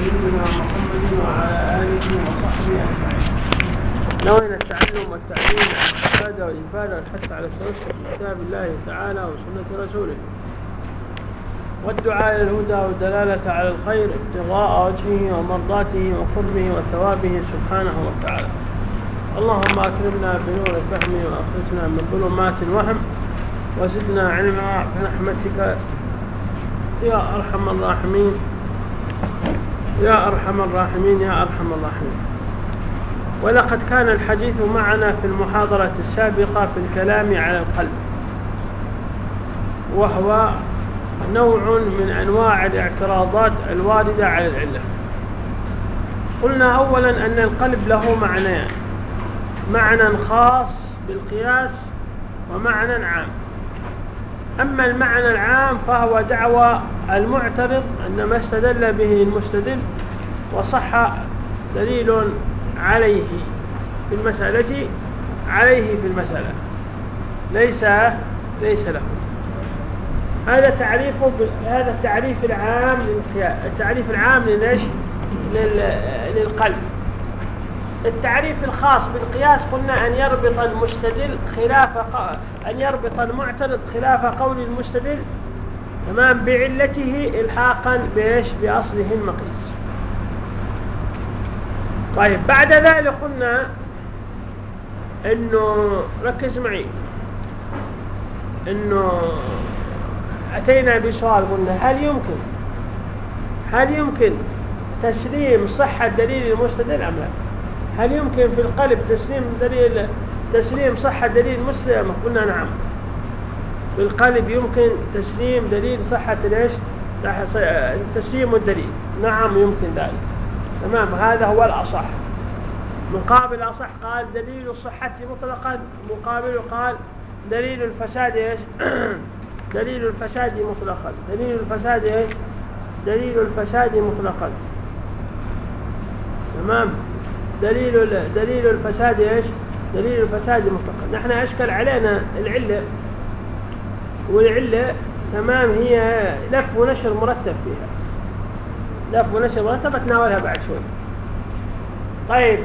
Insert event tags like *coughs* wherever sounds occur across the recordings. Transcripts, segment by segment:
سيدنا محمد وعلى آله وصحبه أجمعين نوينا التعلم والتعليم والاستفادة والإفادة والحث على التوسل بكتاب الله تعالى وسنة رسوله. والدعاء إلى الهدى والدلالة على الخير ابتغاء وجهه ومرضاته وقربه وثوابه سبحانه وتعالى. اللهم أكرمنا بنور فهمه وأخرجنا من ظلمات الوهم وزدنا علما برحمتك يا أرحم الراحمين. يا أرحم الراحمين يا أرحم الراحمين. ولقد كان الحديث معنا في المحاضرة السابقة في الكلام على القلب. وهو نوع من أنواع الاعتراضات الواردة على العلة. قلنا أولا أن القلب له معنيان معنى خاص بالقياس ومعنى عام. أما المعنى العام فهو دعوى المعترض أن ما استدل به المستدل وصح دليل عليه في المسألة عليه في المسألة. ليس ليس له. هذا تعريف هذا التعريف العام للقياس التعريف العام للقلب. التعريف الخاص بالقياس قلنا أن يربط المستدل خلاف أن يربط المعترض خلاف قول المستدل تمام بعلته الحاقا بإيش؟ بأصله المقيس طيب بعد ذلك قلنا إنه ركز معي إنه أتينا بسؤال قلنا هل يمكن هل يمكن تسليم صحة دليل المستدل أم لا؟ هل يمكن في القلب تسليم دليل تسليم صحة دليل المسلم قلنا نعم. في القلب يمكن تسليم دليل صحة ليش تسليم الدليل. نعم يمكن ذلك. تمام هذا هو الأصح. مقابل أصح قال دليل الصحة مطلقا. مقابل قال دليل الفساد إيش؟ *clears throat* دليل الفساد مطلقا. دليل الفساد إيش؟ دليل الفساد مطلقا. تمام. دليل دليل الفساد إيش؟ دليل الفساد مطلقا نحن أشكل علينا العلة والعلة تمام هي لف ونشر مرتب فيها. لف ونشر مرتب أتناولها بعد شوي. طيب.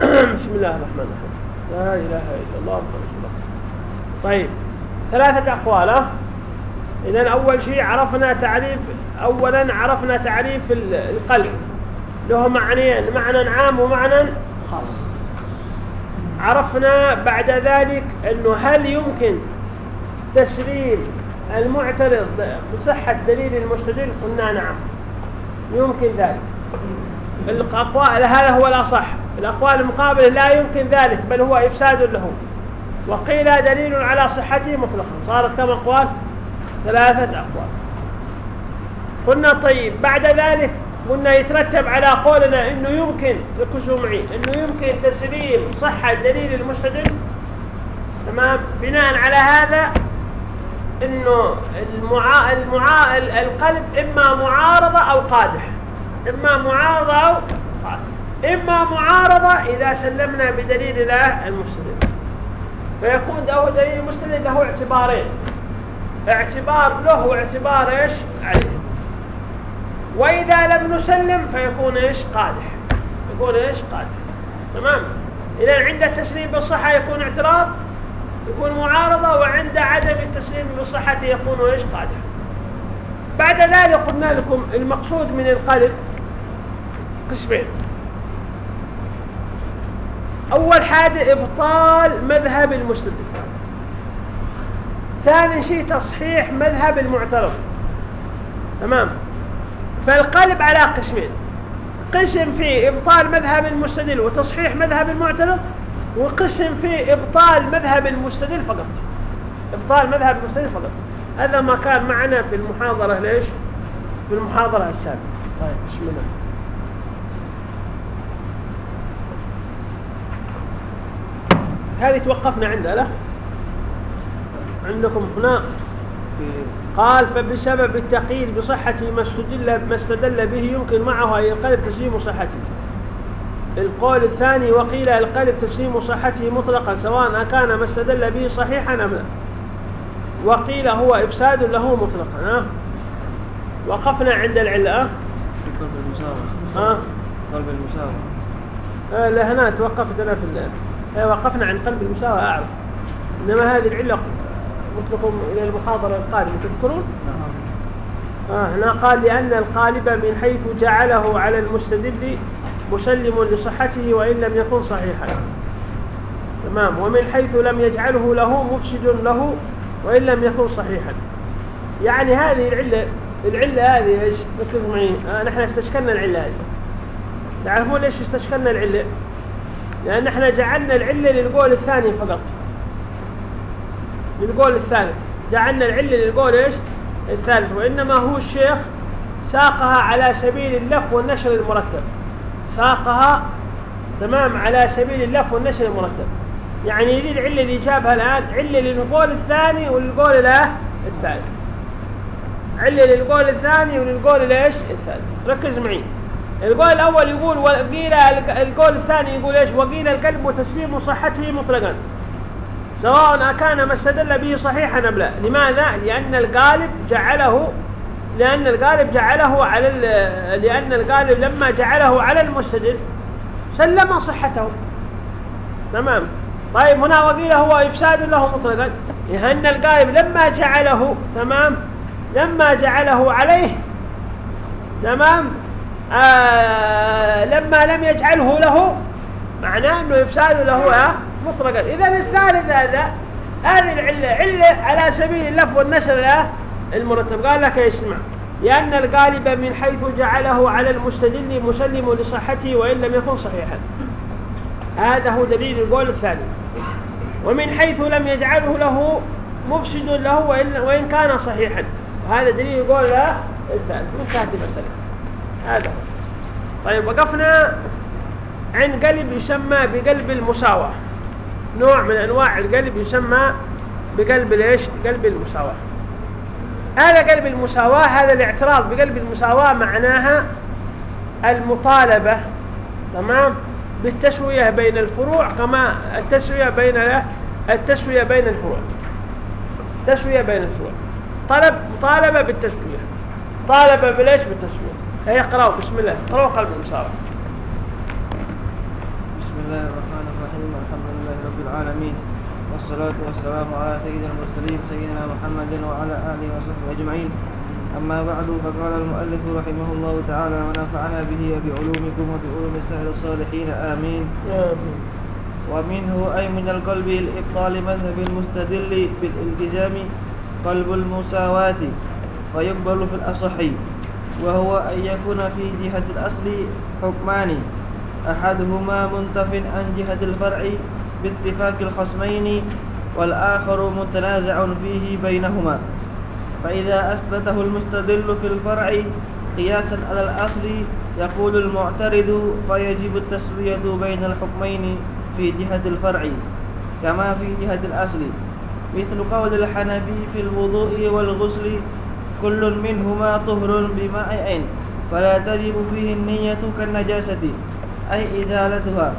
*coughs* بسم الله الرحمن الرحيم. لا إله إلا الله محمد الله طيب. ثلاثة أقوال اذا أول شيء عرفنا تعريف اولا عرفنا تعريف القلب. له معنيين معنى عام ومعنى خاص. عرفنا بعد ذلك إنه هل يمكن تسليم المعترض بصحة دليل المستدل؟ قلنا نعم. يمكن ذلك. الأقوال هذا هو الأصح. الأقوال المقابلة لا يمكن ذلك بل هو إفساد له. وقيل دليل على صحته مطلقا. صارت كم أقوال؟ ثلاثة أقوال. قلنا طيب بعد ذلك قلنا يترتب على قولنا إنه يمكن ركزوا معي إنه يمكن تسليم صحة دليل المستدل. تمام؟ بناء على هذا إنه المعا... المعا... القلب إما معارضة أو قادح. إما معارضة أو قادح. إما معارضة إذا سلمنا بدليل الله المستدل. فيكون ده دليل المستدل له اعتبارين. اعتبار له واعتبار إيش؟ عليه. وإذا لم نسلم فيكون إيش؟ قادح. يكون إيش؟ قادح. تمام؟ إذا عند تسليم بالصحة يكون اعتراض يكون معارضة وعند عدم التسليم بالصحة يكون إيش؟ قادح. بعد ذلك قلنا لكم المقصود من القلب قسمين. أول حاجة إبطال مذهب المستدل ثاني شيء تصحيح مذهب المعترض. تمام؟ فالقلب على قسمين. قسم في إبطال مذهب المستدل وتصحيح مذهب المعترض وقسم في إبطال مذهب المستدل فقط. إبطال مذهب المستدل فقط. هذا ما كان معنا في المحاضرة ليش؟ في المحاضرة السابقة. طيب بسم الله. هذه توقفنا عندها لا؟ عندكم هنا قال فبسبب التقييد بصحة ما استدل ما استدل به يمكن معه أن ينقلب تسليم صحته. القول الثاني وقيل القلب تسليم صحته مطلقا سواء كان ما استدل به صحيحا أم لا. وقيل هو إفساد له مطلقا ها؟ وقفنا عند العلة ها؟ قلب المساواة. آه لا هنا توقفت أنا في ال- آه وقفنا عن قلب المساواة أعرف. إنما هذه العلة قلت لكم إلى المحاضرة القادمة تذكرون؟ آه هنا قال لأن القالب من حيث جعله على المستدل مسلم لصحته وإن لم يكن صحيحا. تمام. ومن حيث لم يجعله له مفسد له وإن لم يكن صحيحا. يعني هذه العلة العلة هذه إيش؟ ركز معي آه نحن استشكلنا العلة هذه. تعرفون ليش استشكلنا العلة؟ لأن إحنا جعلنا العلة للقول الثاني فقط. للقول الثالث. جعلنا العلة للقول إيش؟ الثالث. وإنما هو الشيخ ساقها على سبيل اللف والنشر المرتب. ساقها تمام على سبيل اللف والنشر المرتب. يعني دي العلة اللي جابها الآن علة للقول الثاني وللقول الثالث. علة للقول الثاني وللقول الايش الثالث. ركز معي. القول الأول يقول وقيل القول الثاني يقول إيش؟ وقيل القلب وتسليم صحته مطلقا. سواء أكان ما استدل به صحيحا أم لا؟ لماذا؟ لأن الغالب جعله لأن الغالب جعله على لأن الغالب لما جعله على المستدل سلم صحته. تمام؟ طيب هنا وقيل هو إفساد له مطلقا. لأن الغالب لما جعله تمام؟ لما جعله عليه تمام؟ آه لما لم يجعله له معناه إنه إفساد له مطلقا. اذا الثالث هذا هذه العلة علة على سبيل اللف والنشر المرتب. قال لك اسمع لأن الغالب من حيث جعله على المستدل مسلم لصحته وإن لم يكن صحيحا. هذا هو دليل القول الثاني. ومن حيث لم يجعله له مفسد له وإن, وإن كان صحيحا. هذا دليل القول الثالث. وانتهت المسألة. هذا هو. طيب وقفنا عند قلب يسمى بقلب المساواة. نوع من أنواع القلب يسمى بقلب ليش؟ قلب المساواة. هذا قلب المساواة هذا الاعتراض بقلب المساواة معناها المطالبة تمام؟ بالتسوية بين الفروع كما التسوية بين التسوية بين الفروع. تسوية بين الفروع. طلب مطالبة بالتسوية. طالب بليش بالتسوية؟ هي اقرأوا بسم الله. اقرأوا قلب المساواة. بسم الله الرحمن الرحيم الحمد لله رب العالمين. والصلاة والسلام على سيد المرسلين سيدنا محمد وعلى آله وصحبه أجمعين. أما بعد فقال المؤلف رحمه الله تعالى ونفعنا به وبعلومكم وبعلوم سائر الصالحين. آمين. ومنه أي من القلب الإبطال مذهب المستدل بالالتزام قلب المساواة ويقبل في الأصح وهو أن يكون في جهة الأصل حكمان أحدهما منتف عن جهة الفرع باتفاق الخصمين والآخر متنازع فيه بينهما. فإذا أثبته المستدل في الفرع قياسا على الأصل يقول المعترض فيجب التسوية بين الحكمين في جهة الفرع كما في جهة الأصل. مثل قول الحنفي في الوضوء والغسل كل منهما طهر بماء عين فلا تجب فيه النية كالنجاسة أي إزالتها.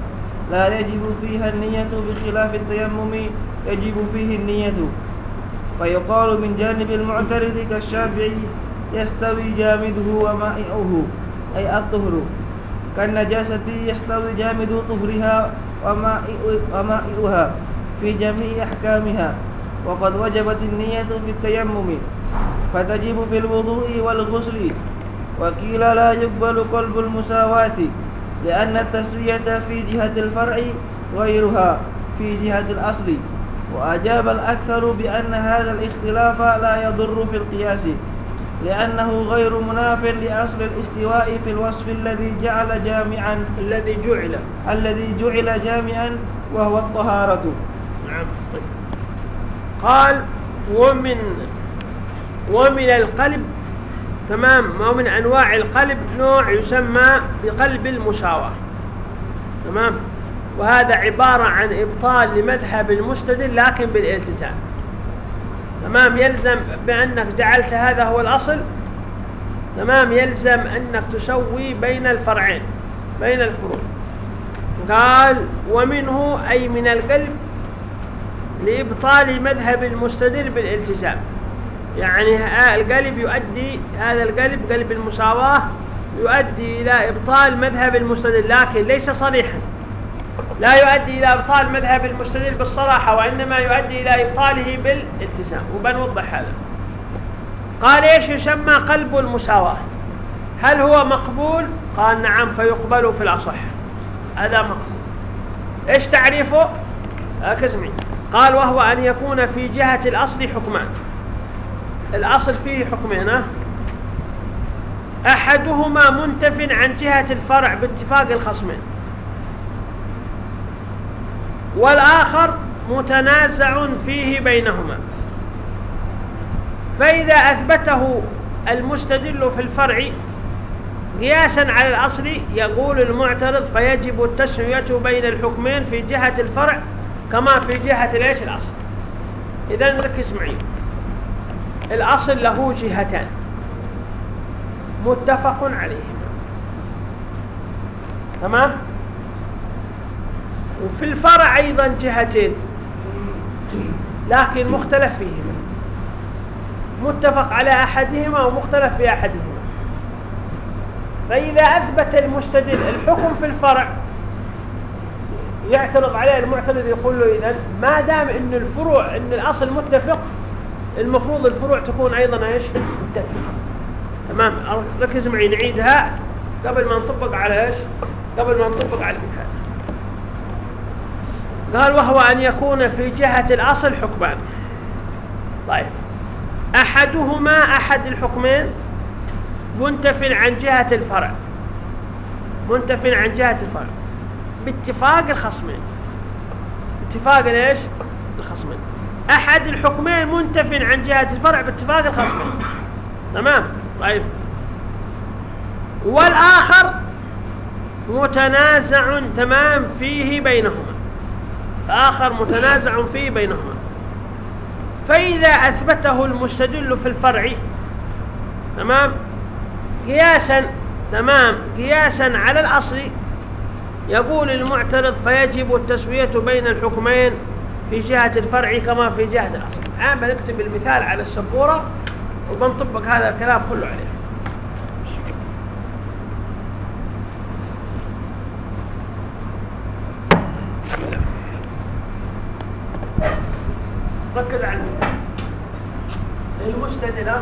لا يجب فيها النية بخلاف التيمم يجب فيه النية. فيقال من جانب المعترض كالشافعي يستوي جامده ومائعه أي الطهر. كالنجاسة يستوي جامد طهرها ومائعها في جميع أحكامها. وقد وجبت النية في التيمم فتجب في الوضوء والغسل. وقيل لا يقبل قلب المساواة. لأن التسوية في جهة الفرع غيرها في جهة الأصل. وأجاب الأكثر بأن هذا الاختلاف لا يضر في القياس لأنه غير مناف لأصل الاستواء في الوصف الذي جعل جامعا الذي جعل. الذي جعل جامعا وهو الطهارة. نعم طيب. قال ومن ومن القلب تمام؟ ومن أنواع القلب؟ نوع يسمى بقلب المساواة تمام؟ وهذا عبارة عن إبطال لمذهب المستدل لكن بالالتزام. تمام؟ يلزم بأنك جعلت هذا هو الأصل. تمام؟ يلزم أنك تسوي بين الفرعين بين الفروع. قال ومنه أي من القلب لإبطال مذهب المستدل بالالتزام. يعني القلب يؤدي هذا القلب قلب المساواة يؤدي إلى إبطال مذهب المستدل لكن ليس صريحا. لا يؤدي إلى إبطال مذهب المستدل بالصراحة وإنما يؤدي إلى إبطاله بالالتزام. وبنوضح هذا. قال إيش يسمى قلب المساواة؟ هل هو مقبول؟ قال نعم فيقبل في الأصح. هذا مقبول. إيش تعريفه؟ ركز معي قال وهو أن يكون في جهة الأصل حكمان. الأصل فيه حكمين أحدهما منتف عن جهة الفرع باتفاق الخصمين. والآخر متنازع فيه بينهما. فإذا أثبته المستدل في الفرع قياسا على الأصل يقول المعترض فيجب التسوية بين الحكمين في جهة الفرع كما في جهة ليش الأصل. إذا ركز معي الأصل له جهتان. متفق عليهما تمام؟ وفي الفرع أيضا جهتين لكن مختلف فيهما. متفق على أحدهما ومختلف في أحدهما. فإذا أثبت المستدل الحكم في الفرع يعترض عليه المعترض يقول له إذن ما دام أن الفروع أن الأصل متفق المفروض الفروع تكون أيضا إيش؟ متفقة تمام. ركز معي نعيدها قبل ما نطبق على إيش؟ قبل ما نطبق على المثال قال وهو أن يكون في جهة الأصل حكمان. طيب. أحدهما أحد الحكمين منتف عن جهة الفرع. منتف عن جهة الفرع. باتفاق الخصمين. اتفاق ليش؟ الخصمين. أحد الحكمين منتف عن جهة الفرع باتفاق الخصمين تمام؟ طيب. والآخر متنازع تمام فيه بينهما. اخر متنازع فيه بينهما. فإذا أثبته المستدل في الفرع تمام؟ قياسا تمام؟ قياسا على الأصل يقول المعترض فيجب التسوية بين الحكمين في جهة الفرع كما في جهة الأصل. الآن بنكتب المثال على السبورة وبنطبق هذا الكلام كله عليه. ركز على المستدل قال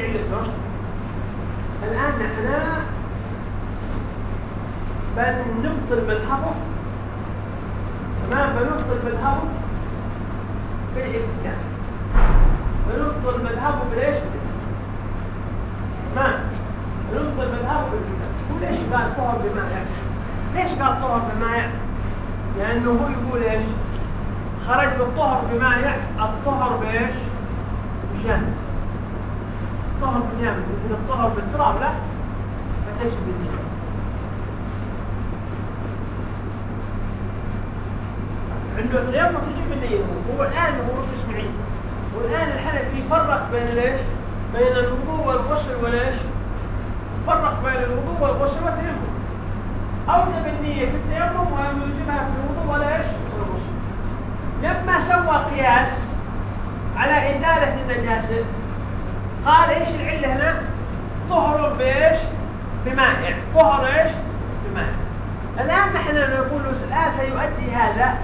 هذه علته الآن نحن بنبطل بالحفظ تمام؟ بنبطل بالحفظ بالالتزام بنبطل بالحفظ بالايش؟ تمام؟ بنبطل بالحفظ بالالتزام وليش قال طهر بماء؟ ليش قال طهر بماء؟ لأنه هو يقول إيش؟ خرج بالطهر بمانع الطهر بإيش؟ بشان طهر باليم من الطهر بالتراب لا فتجب النية عنده التيمم تجب النية هو الآن هو اسمعين والآن الحنفي فرق بين ليش؟ بين الوضوء والغسل وليش؟ فرق بين الوضوء والغسل والتيمم أوجب النية في التيمم ولم يوجبها في الوضوء وليش؟ والغسل لما سوى قياس على إزالة النجاسة قال إيش العلة هنا؟ طهر بإيش؟ بمائع طهر إيش؟ بمائع الآن نحن نقول الآن سيؤدي هذا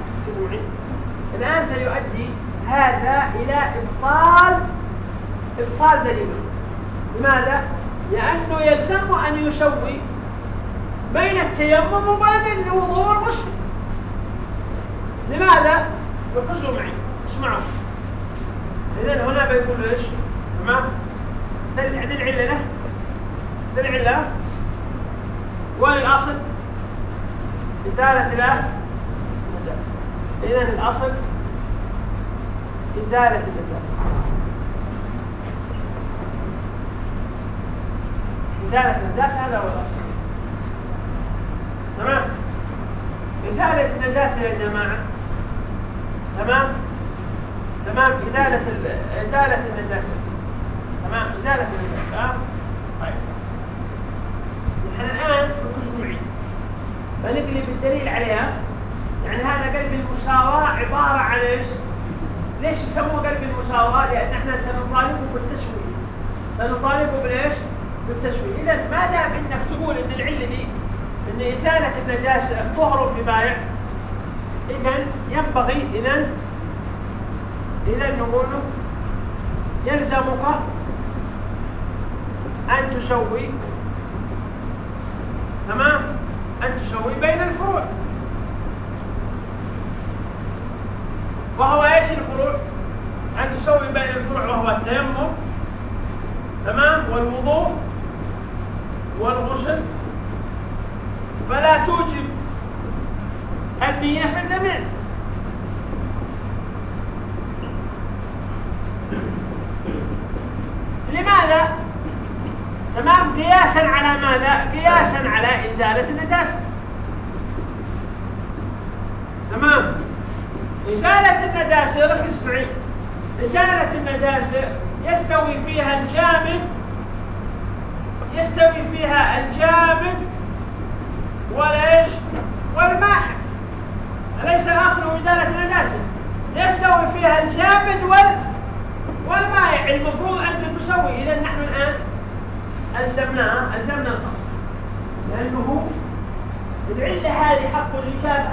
الآن سيؤدي هذا إلى إبطال إبطال دليله لماذا؟ لأنه يلزم أن يسوي بين التيمم وبين الوضوء والغسل. لماذا؟ ركزوا معي. اسمعوا. إذا هنا بيقول إيش؟ تمام؟ العلة وين الأصل؟ إزالة له إذا الأصل إزالة النجاسة إزالة النجاسة هذا هو الأصل. تمام؟ إزالة النجاسة يا جماعة. تمام؟ تمام؟ إزالة إزالة النجاسة تمام. إزالة النجاسة طيب. نحن الآن نخش معي فنقلب الدليل عليها. يعني هذا قلب المساواة عبارة عن إيش؟ ليش يسموه قلب المساواة؟ لأن إحنا سنطالبه بالتسوية. سنطالبه بالايش؟ بالتسوية. إذا ما دام إنك تقول إن العلة دي إن إزالة النجاسة طهر بمائع إذا ينبغي إذا إذا نقول يلزمك أن تسوي تمام؟ أن تسوي بين الفروع. وهو إيش الفروع؟ أن تسوي بين الفروع وهو التيمم. تمام؟ والوضوء والغسل. فلا توجب النية في الجميع لماذا؟ قياسا على ماذا؟ قياسا على إزالة النجاسة تمام؟ إزالة النجاسة ركز معي إزالة النجاسة يستوي فيها الجامد يستوي فيها الجامد وليش والماء. أليس الأصل إزالة النجاسة يستوي فيها الجامد وال والماء. المفروض أن تسوي. إذا نحن الآن ألزمناها ألزمنا الفصل لأنه العلة هذه حق الإجابة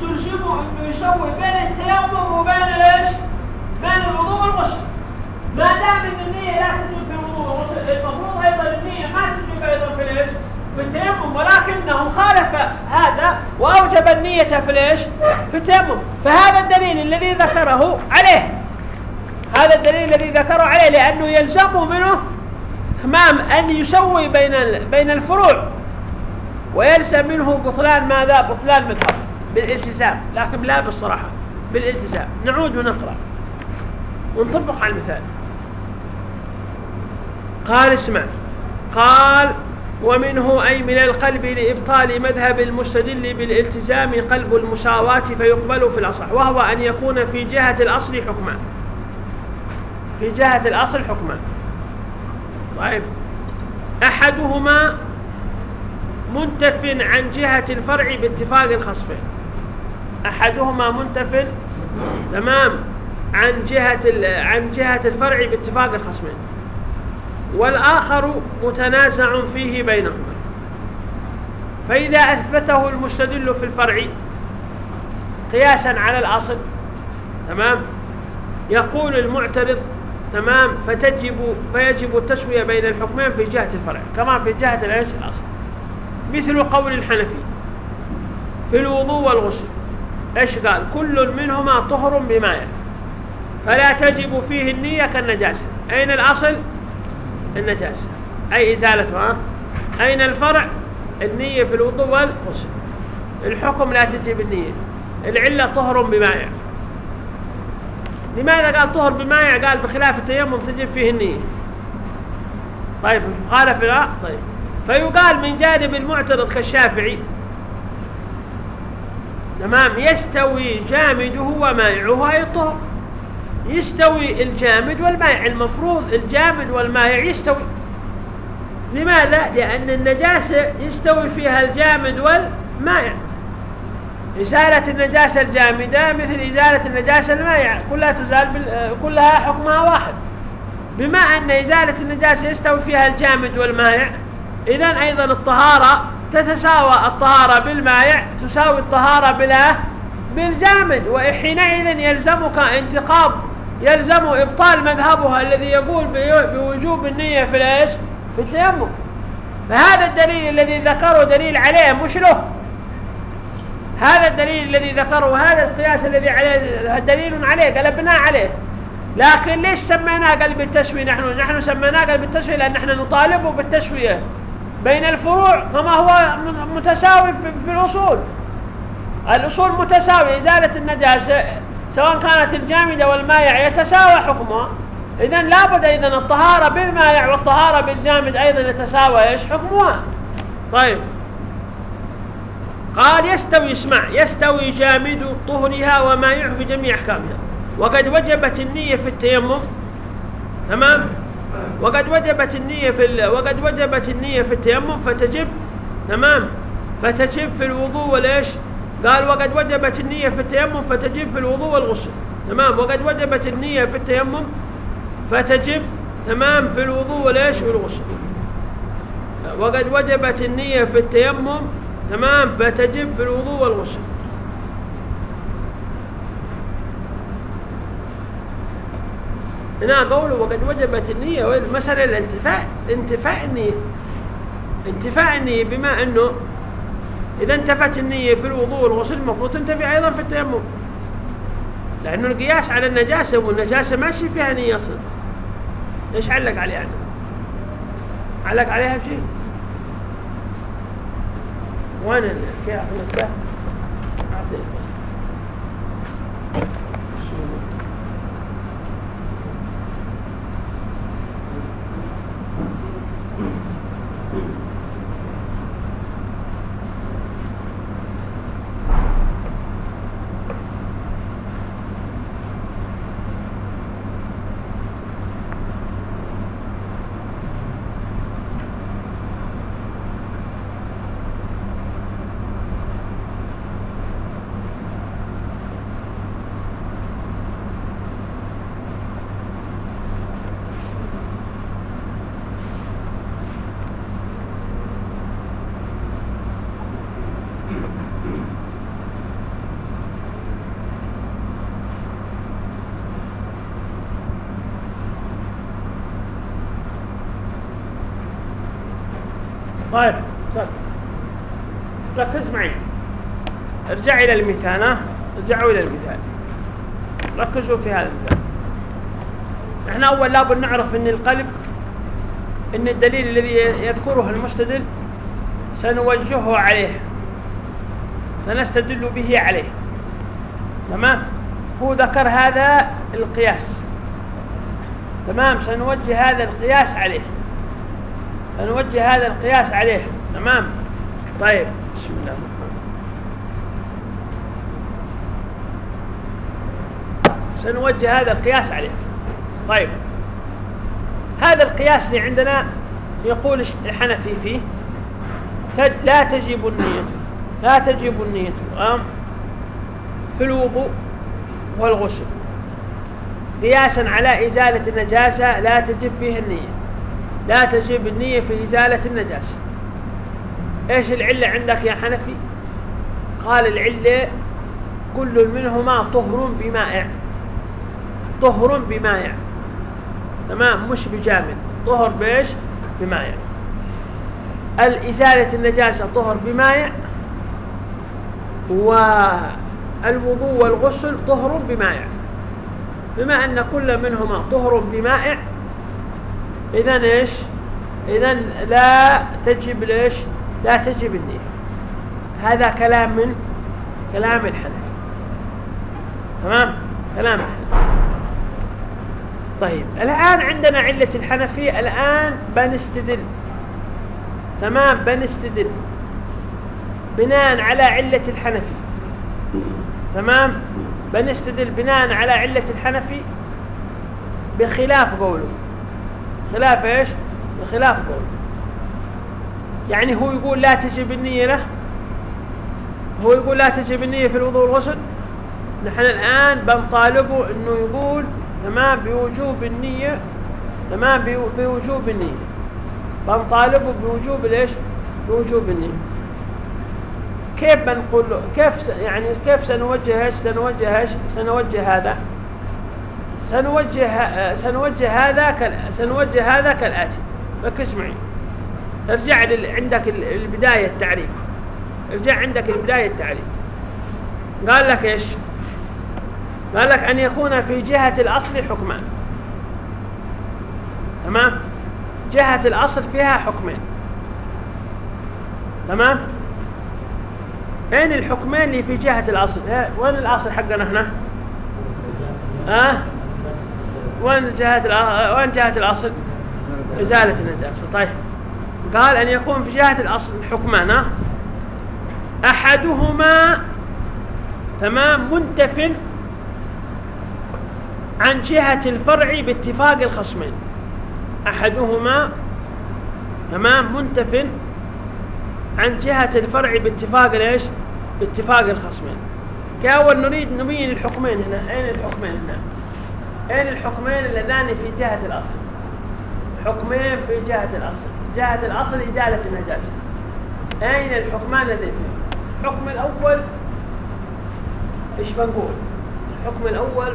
تلزمه أنه يسوي بين التيمم وبين إيش؟ بين الوضوء والغسل ما دام أن النية لا تجب في الوضوء والغسل المفروض أيضا النية ما تجب أيضا في الإيش؟ في التيمم ولكنه خالف هذا وأوجب النية في الإيش؟ في التيمم فهذا الدليل الذي ذكره عليه هذا الدليل الذي ذكره عليه لأنه يلزم منه تمام أن يسوي بين بين الفروع ويلزم منه بطلان ماذا؟ بطلان مذهب بالالتزام لكن لا بالصراحة بالالتزام. نعود ونقرأ ونطبق على المثال. قال اسمع قال ومنه أي من القلب لإبطال مذهب المستدل بالالتزام قلب المساواة فيقبل في الأصح وهو أن يكون في جهة الأصل حكما. في جهة الأصل حكما. طيب. أحدهما منتف عن جهة الفرع باتفاق الخصفين. أحدهما منتف تمام عن جهة عن جهة الفرع باتفاق الخصمين والآخر متنازع فيه بينهما. فإذا أثبته المستدل في الفرع قياسا على الأصل تمام يقول المعترض تمام؟ فتجب فيجب التسوية بين الحكمين في جهة الفرع كما في جهة الايش الأصل. مثل قول الحنفي في الوضوء والغسل. إيش قال؟ كل منهما طهر بماء فلا تجب فيه النية كالنجاسة. أين الأصل؟ النجاسة. أي ازالتها أين الفرع؟ النية في الوضوء والغسل. الحكم لا تجب النية. العلة طهر بماء لماذا قال طهر بماء؟ قال بخلاف التيمم تجب فيه النية. طيب خالف لا؟ طيب. فيقال من جانب المعترض كالشافعي تمام يستوي جامده ومائعه أي الطهر يستوي الجامد والمائع المفروض الجامد والمائع يستوي. لماذا؟ لأن النجاسة يستوي فيها الجامد والمائع. إزالة النجاسة الجامدة مثل إزالة النجاسة المائعة كلها تزال بال... كلها حكمها واحد. بما أن إزالة النجاسة يستوي فيها الجامد والمائع إذا أيضا الطهارة تتساوى الطهارة بالمائع تساوي الطهارة بلا بالجامد. وحينئذ يلزمك انتقاب يلزم إبطال مذهبها الذي يقول بوجوب النية في الإيش؟ في التيمم. فهذا الدليل الذي ذكره دليل عليه مش له. هذا الدليل الذي ذكره هذا القياس الذي عليه دليل عليه قلبناه عليه. لكن ليش سميناه قلب التسوية نحن نحن سميناه قلب التسوية لأن نحن نطالبه بالتسوية بين الفروع كما هو متساوي في الأصول. الأصول متساوية إزالة النجاسة سواء كانت الجامدة والمائع يتساوى حكمها إذا لابد إذا الطهارة بالمائع والطهارة بالجامد أيضا يتساوى إيش حكمها. طيب. قال يستوي اسمع يستوي جامد طهرها ومائع في جميع أحكامها. وقد وجبت النية في التيمم تمام؟ وقد وجبت النية في وقد وجبت النية في التيمم فتجب تمام؟ فتجب في الوضوء وليش؟ قال وقد وجبت النية في التيمم فتجب في الوضوء والغسل تمام؟ وقد وجبت النية في التيمم فتجب تمام؟ في الوضوء وليش؟ والغسل. وقد وجبت النية في التيمم تمام فتجب في الوضوء والغسل. هنا قوله وقد وجبت النية والمسألة الانتفاء انتفاء النية انتفاء النية بما أنه إذا انتفت النية في الوضوء والغسل المفروض تنتفي أيضا في التيمم. لأنه القياس على النجاسة والنجاسة ماشي فيها نية أصلا. إيش علق عليها؟ علق عليها بشيء وين كيف اعطيك طيب ركز معي ارجع إلى المثال ها؟ ارجعوا إلى المثال. ركزوا في هذا المثال. إحنا أول لابد نعرف أن القلب أن الدليل الذي يذكره المستدل سنوجهه عليه سنستدل به عليه. تمام؟ هو ذكر هذا القياس. تمام؟ سنوجه هذا القياس عليه. سنوجه هذا القياس عليه. تمام؟ طيب بسم الله سنوجه هذا القياس عليه طيب. هذا القياس اللي عندنا يقول الحنفي فيه؟ لا تجب النية لا تجب النية في الوضوء والغسل. قياسا على إزالة النجاسة لا تجب فيه النية. لا تجب النية في إزالة النجاسة. إيش العلة عندك يا حنفي؟ قال العلة كل منهما طهر بمائع. طهر بمائع. تمام؟ مش بجامد. طهر بإيش؟ بمائع. الإزالة النجاسة طهر بمائع والوضوء والغسل طهر بمائع. بما أن كل منهما طهر بمائع إذا إيش؟ إذا لا تجب ليش؟ لا تجب النية. هذا كلام من كلام الحنفي. تمام؟ كلام الحنفي. طيب الآن عندنا علة الحنفي الآن بنستدل. تمام؟ بنستدل. بناء على علة الحنفي. تمام؟ بنستدل بناء على علة الحنفي بخلاف قوله. خلاف إيش؟ بخلاف قوله. يعني هو يقول لا تجب النية له؟ هو يقول لا تجب النية في الوضوء والغسل؟ نحن الآن بنطالبه إنه يقول تمام بوجوب النية تمام بوجوب النية. بنطالبه بوجوب ليش؟ بوجوب النية. كيف بنقول له؟ كيف يعني كيف سنوجه إيش؟ سنوجه إيش؟ سنوجه هذا. سنوجه سنوجه هذا سنوجه هذا كالآتي. ركز معي ارجع عندك البداية التعريف. ارجع عندك البداية التعريف. قال لك إيش؟ قال لك أن يكون في جهة الأصل حكمان. تمام؟ جهة الأصل فيها حكمين. تمام؟ أين الحكمين اللي في جهة الأصل؟ وين الأصل حقنا هنا ها؟ أه؟ وين جهة وين جهة الأصل؟ إزالة النجاسة. طيب. قال أن يكون في جهة الأصل حكمان ها؟ أحدهما تمام منتف عن جهة الفرع باتفاق الخصمين. أحدهما تمام منتف عن جهة الفرع باتفاق ليش؟ باتفاق الخصمين. كأول نريد نبين الحكمين هنا. أين الحكمين هنا؟ أين الحكمين اللذان في جهة الأصل؟ حكمين في جهة الأصل. جهة الأصل إزالة النجاسة. أين الحكمان الذين الحكم الأول إيش بنقول؟ الحكم الأول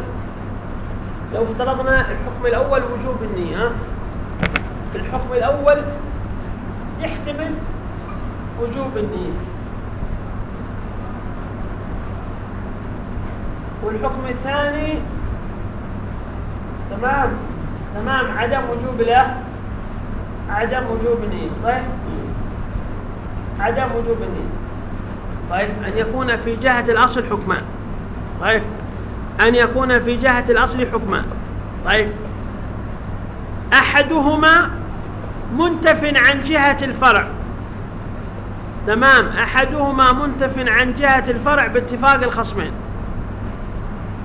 لو افترضنا الحكم الأول وجوب النية الحكم الأول يحتمل وجوب النية. والحكم الثاني تمام تمام عدم وجوب له عدم وجوب النية. طيب؟ عدم وجوب النية. طيب أن يكون في جهة الأصل حكمان. طيب؟ أن يكون في جهة الأصل حكمان طيب. أحدهما منتف عن جهة الفرع. تمام. أحدهما منتف عن جهة الفرع باتفاق الخصمين.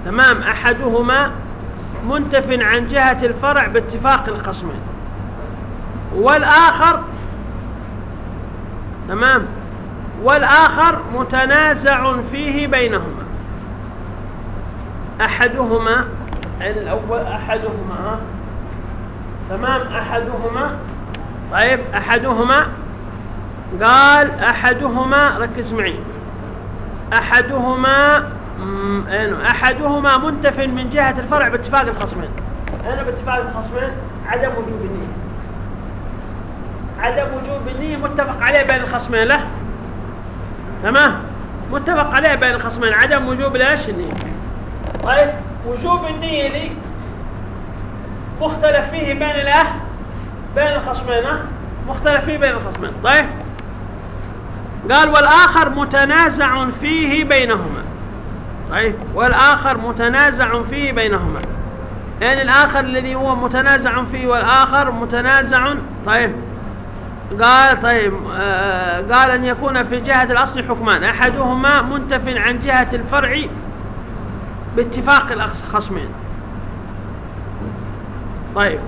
تمام. أحدهما منتف عن جهة الفرع باتفاق الخصمين. والآخر تمام. والآخر متنازع فيه بينهما. أحدهما الأول أحدهما. تمام؟ أحدهما. طيب أحدهما. قال أحدهما ركز معي. أحدهما أحدهما منتف من جهة الفرع باتفاق الخصمين. هنا باتفاق الخصمين عدم وجوب النية. عدم وجوب النية متفق عليه بين الخصمين له. تمام؟ متفق عليه بين الخصمين. عدم وجوب ليش النية؟ طيب وجوب النية لي مختلف فيه بين الاهل بين الخصمين مختلف فيه بين الخصمين. طيب. قال والآخر متنازع فيه بينهما. طيب. والآخر متنازع فيه بينهما. يعني الآخر الذي هو متنازع فيه والآخر متنازع. طيب. قال طيب آه قال أن يكون في جهة الأصل حكمان. أحدهما منتف عن جهة الفرع باتفاق الخصمين طيب.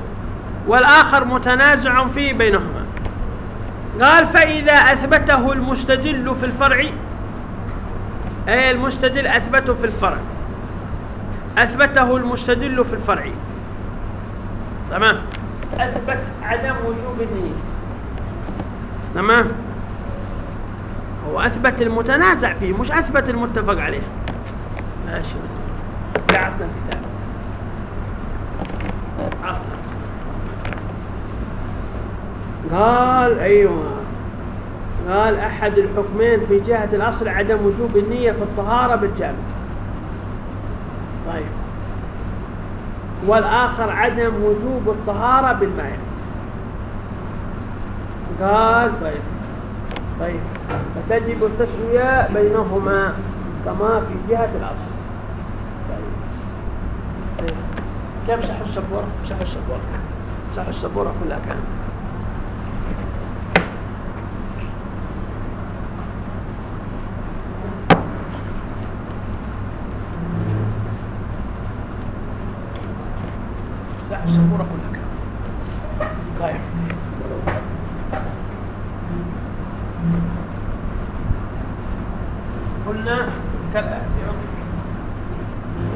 والآخر متنازع فيه بينهما. قال فإذا أثبته المستدل في الفرع أي المستدل أثبته في الفرع. أثبته المستدل في الفرع. تمام. أثبت عدم وجوب النية. تمام. هو أثبت المتنازع فيه مش أثبت المتفق عليه. ماشي. قعدنا الكتاب قال أيوة. قال أحد الحكمين في جهة الأصل عدم وجوب النية في الطهارة بالجامد. طيب. والآخر عدم وجوب الطهارة بالماء. قال طيب. طيب. فتجب التسوية بينهما كما في جهة الأصل طيب. طيب. كيف شحوا السبورة؟ شحوا السبورة. شحوا السبورة كلها كانت السبورة كلها كانت طيب قلنا كالآتي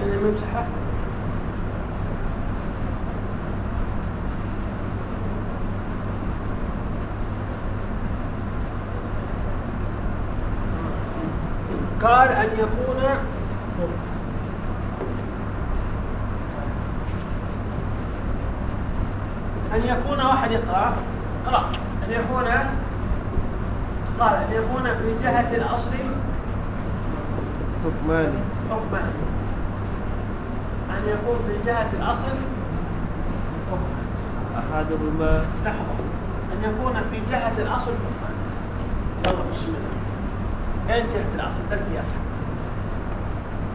نمسحه قال أن يكون أن يكون واحد يقرأ قرأ أن يكون قال أن يكون في جهة الأصل حكمان حكمان أن يكون في جهة الأصل حكمان أحدهما لحظة أن يكون في جهة الأصل حكمان يلا بسم الله أين جهة الأصل ده القياس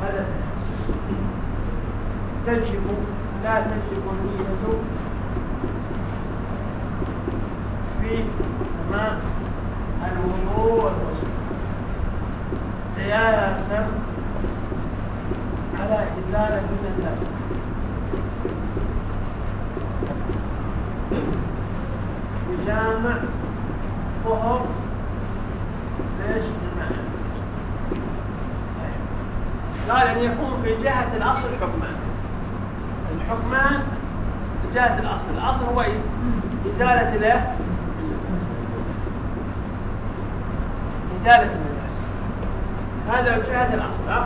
هذا تجب لا تجب النية في تمام الوضوء والغسل قياسا على إزالة النجاسة بجامع طهر جماعة قال أن يكون في جهة الأصل حكمان. الحكمان في جهة الأصل. الأصل هو إزالة له إزالة النجاسة هذا جهة الأصل أه؟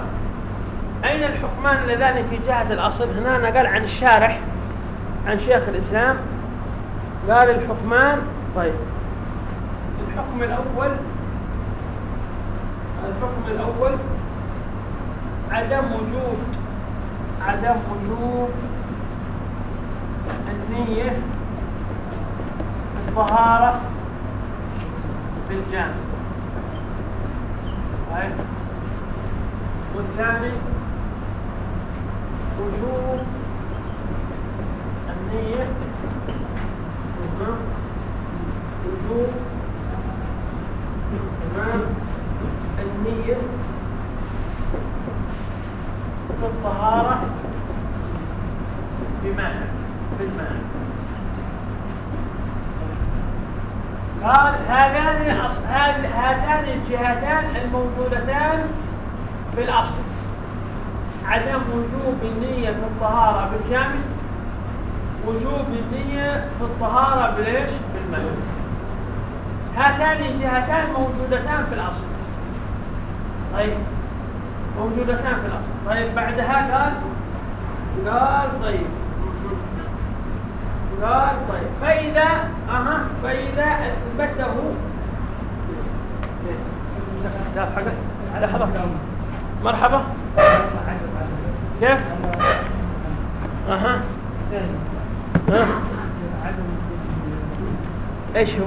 أين الحكمان اللذان في جهة الأصل؟ هنا قال عن الشارح عن شيخ الإسلام. قال الحكمان طيب الحكم الأول الحكم الأول عدم وجود عدم وجود النية الطهارة بالجامع طيب. والثاني وجود النية وجود تمام النية في الطهارة. بمعنى بالمعنى قال هذان هاتان الجهتان الموجودتان في الأصل. عدم وجوب النية في الطهارة بالجامع وجوب النية في الطهارة بليش؟ بالماء هاتان الجهتان موجودتان في الأصل. طيب موجودتان في الأصل. طيب بعدها قال؟ قال طيب. قال طيب. فإذا أها فإذا أثبته. على حضر مرحبا. كيف؟ أها. إيش هو؟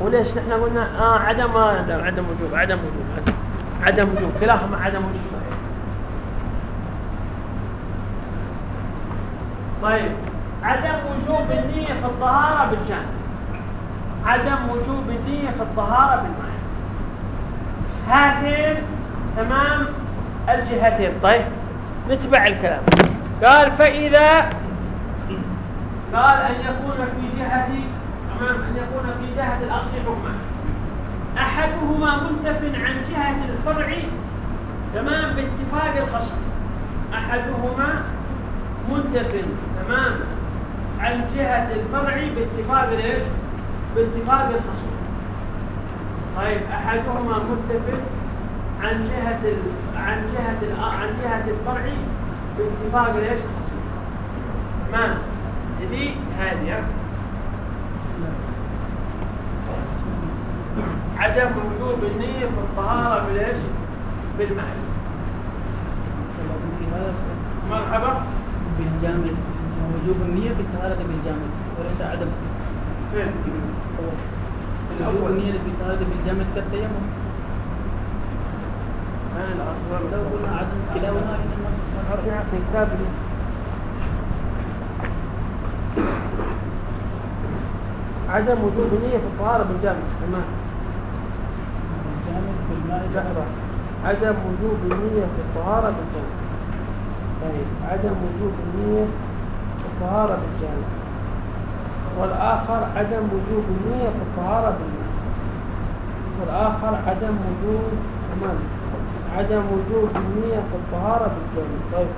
وليش نحن قلنا آه عدم عدم وجوب عدم وجوب عدم, عدم وجوب كلاهما عدم وجوب. طيب عدم وجوب النية في الطهارة بالجانب عدم وجوب النية في الطهارة بالماء. هاتين تمام الجهتين. طيب نتبع الكلام. قال فإذا قال أن يكون في جهة أن يكون في جهة الأصل حكما أحدهما منتف عن جهة الفرع تمام باتفاق القصر أحدهما منتف تمام عن جهة الفرع باتفاق الإيش؟ باتفاق الخصم طيب أحدهما متفق عن جهة. عن جهة. عن جهة الفرع باتفاق الايش؟ تمام دي هذه عدم وجوب النية في الطهارة بالايش؟ بالماء. مرحبا. بالجامد. وجوب النية في الطهارة بالجامد وليس عدم. فين؟ وجوب النية في الطهارة بالجامد كالتيمم. لو قلنا عدم كلاهما عدم وجود نية في الطهارة بالجامع تمام. عدم وجود النية في الطهارة بالجامع. طيب عدم وجود النية في الطهارة بالجامع. والآخر عدم وجود النية في الطهارة بالماء والآخر عدم وجود تمام. عدم وجود النية في الطهارة بالجامع طيب.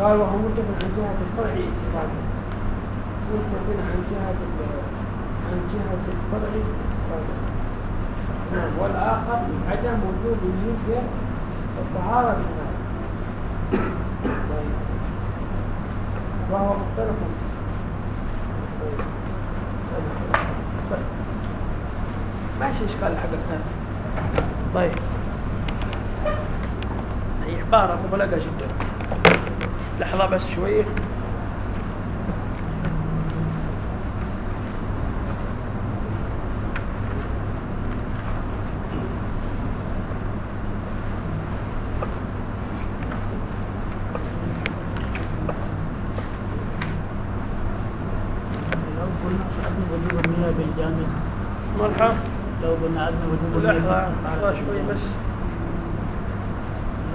قال وهو متفق عن جهة الفرع اتفاقا متفق عن جهة عن جهة الفرع اتفاقا نعم. والآخر عدم وجود النية في الطهارة بالماء طيب. وهو مختلف. طيب. طيب. ماشي اشكال حق الثاني طيب. عبارة مغلقة جدا. لحظة بس شوية بالجامد مرحبا. لو قلنا عدم وجود لحظة شوي بس.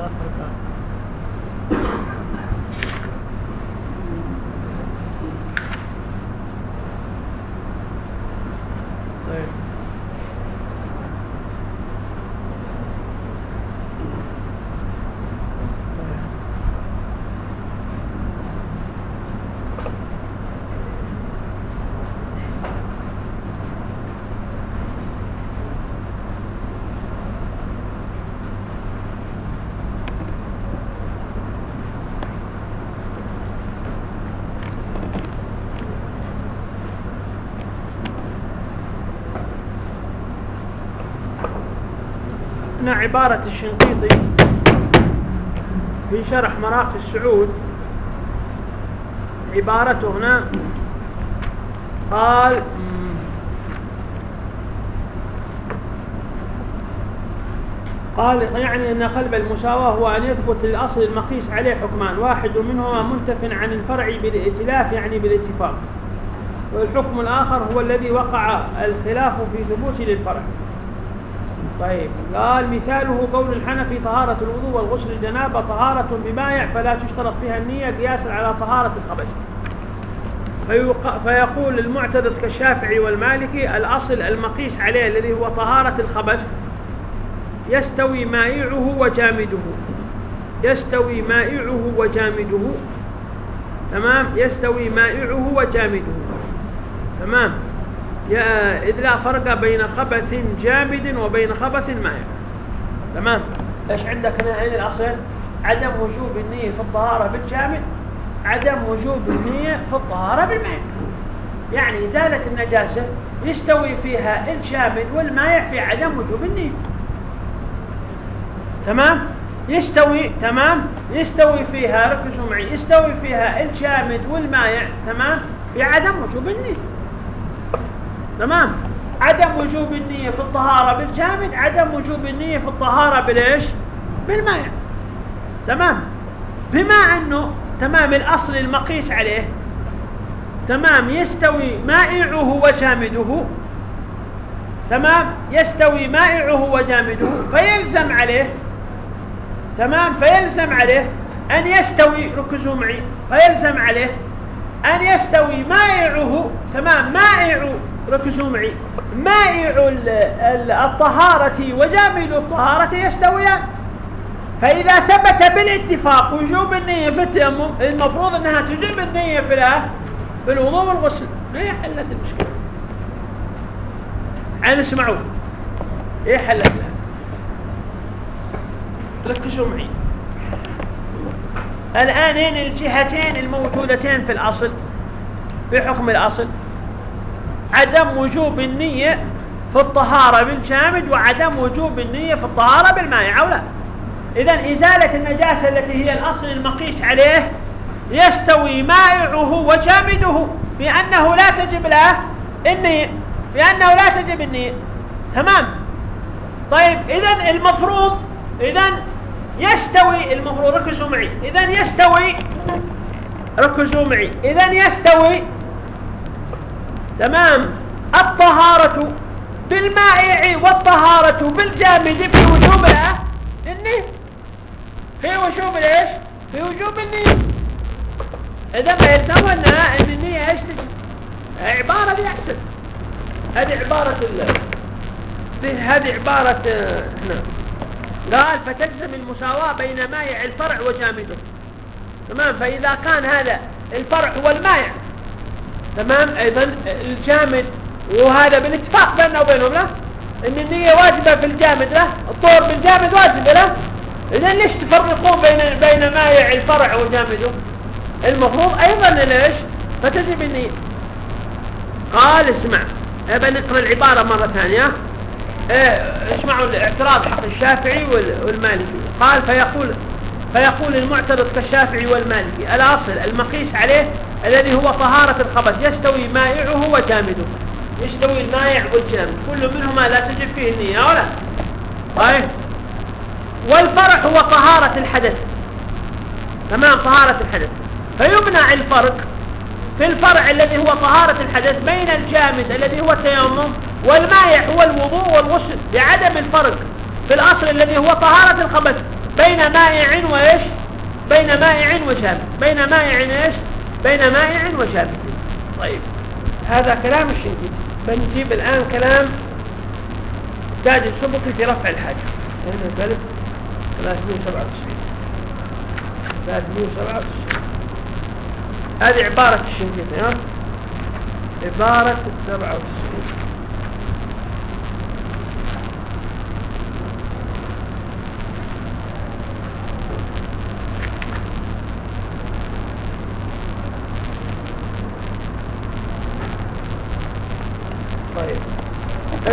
لا فرق طيب هنا عبارة الشنقيطي في شرح مراقي السعود. عبارته هنا قال قال يعني أن قلب المساواة هو أن يثبت للأصل المقيس عليه حكمان واحد منهما منتف عن الفرع بالائتلاف يعني بالاتفاق. والحكم الآخر هو الذي وقع الخلاف في ثبوت للفرع. طيب. قال مثاله قول الحنفي طهارة الوضوء والغسل الجنابة طهارة بمائع فلا تشترط فيها النية قياسا على طهارة الخبث فيق... فيقول المعترض كالشافعي والمالكي الأصل المقيس عليه الذي هو طهارة الخبث يستوي مائعه وجامده. يستوي مائعه وجامده. تمام؟ يستوي مائعه وجامده. تمام؟ إذ لا فرق بين خبث جامد وبين خبث مائع تمام؟ إيش عندك هنا عين الأصل؟ عدم وجوب النية في الطهارة بالجامد عدم وجوب النية في الطهارة بالمائع يعني إزالة النجاسة يستوي فيها الجامد والمائع في عدم وجوب النية. تمام؟ يستوي تمام؟ يستوي فيها ركزوا معي يستوي فيها الجامد والمائع تمام؟ بعدم وجوب النية. تمام؟ عدم وجوب النية في الطهارة بالجامد عدم وجوب النية في الطهارة بالإيش؟ بالمائع تمام؟ بما أنه تمام الأصل المقيس عليه تمام يستوي مائعه وجامده تمام؟ يستوي مائعه وجامده فيلزم عليه تمام؟ فيلزم عليه أن يستوي ركزوا معي فيلزم عليه أن يستوي مائعه تمام؟ مائع ركزوا معي. مائع ال- ال- الطهارة وجامد الطهارة يستويان فإذا ثبت بالاتفاق وجوب النية في التيمم المفروض أنها تجب النية في في الوضوء والغسل. ما هي حلت المشكلة. عين اسمعوا. إيه حلت لها ركزوا معي. الآن هنا الجهتين الموجودتين في الأصل في حكم الأصل. عدم وجوب النية في الطهارة بالجامد وعدم وجوب النية في الطهارة بالمائع أو لا؟ إذا إزالة النجاسة التي هي الأصل المقيس عليه يستوي مائعه وجامده بأنه لا تجب له النية بأنه لا تجب النية. تمام؟ طيب إذا المفروض إذا يستوي المفروض ركزوا معي اذا يستوي ركزوا معي اذا يستوي تمام؟ الطهارة بالمائع والطهارة بالجامد في وجوب النية في وجوب إيش في وجوب النية إذا ما يلزم إن النية إيش؟ عبارة أحسن. هذه عبارة هذه عبارة هنا قال فتجزم المساواة بين مائع الفرع وجامده. تمام؟ فإذا كان هذا الفرع هو المائع تمام؟ أيضا الجامد. وهذا بالاتفاق بيننا وبينهم له إن النية واجبة في الجامد له الطور بالجامد واجب له اذا ليش تفرقون بين بين مائع الفرع وجامده المفروض أيضا ليش؟ فتجب النية قال اسمع. أبى نقرأ العبارة مرة ثانية. إيه، اسمعوا الاعتراض حق الشافعي والمالكي. قال فيقول فيقول المعترض كالشافعي والمالكي الأصل المقيس عليه الذي هو طهارة الخبث يستوي مائعه وجامده. يستوي المائع والجامد كل منهما لا تجب فيه النية ولا طيب. والفرع هو طهارة الحدث. تمام طهارة الحدث. فيمنع الفرق في الفرع الذي هو طهارة الحدث بين الجامد الذي هو التيمم والمائع هو الوضوء والغسل لعدم الفرق في الأصل الذي هو طهارة الخبث بين مائع وإيش؟ بين مائع وجامد بين مائع إيش؟ بين مائع وجامد طيب هذا كلام الشنقيطي بنجيب الآن كلام تاج السبكي في رفع الحاجة. هنا ثالث 397 397 هذه عبارة الشنقيطي ها عبارة 97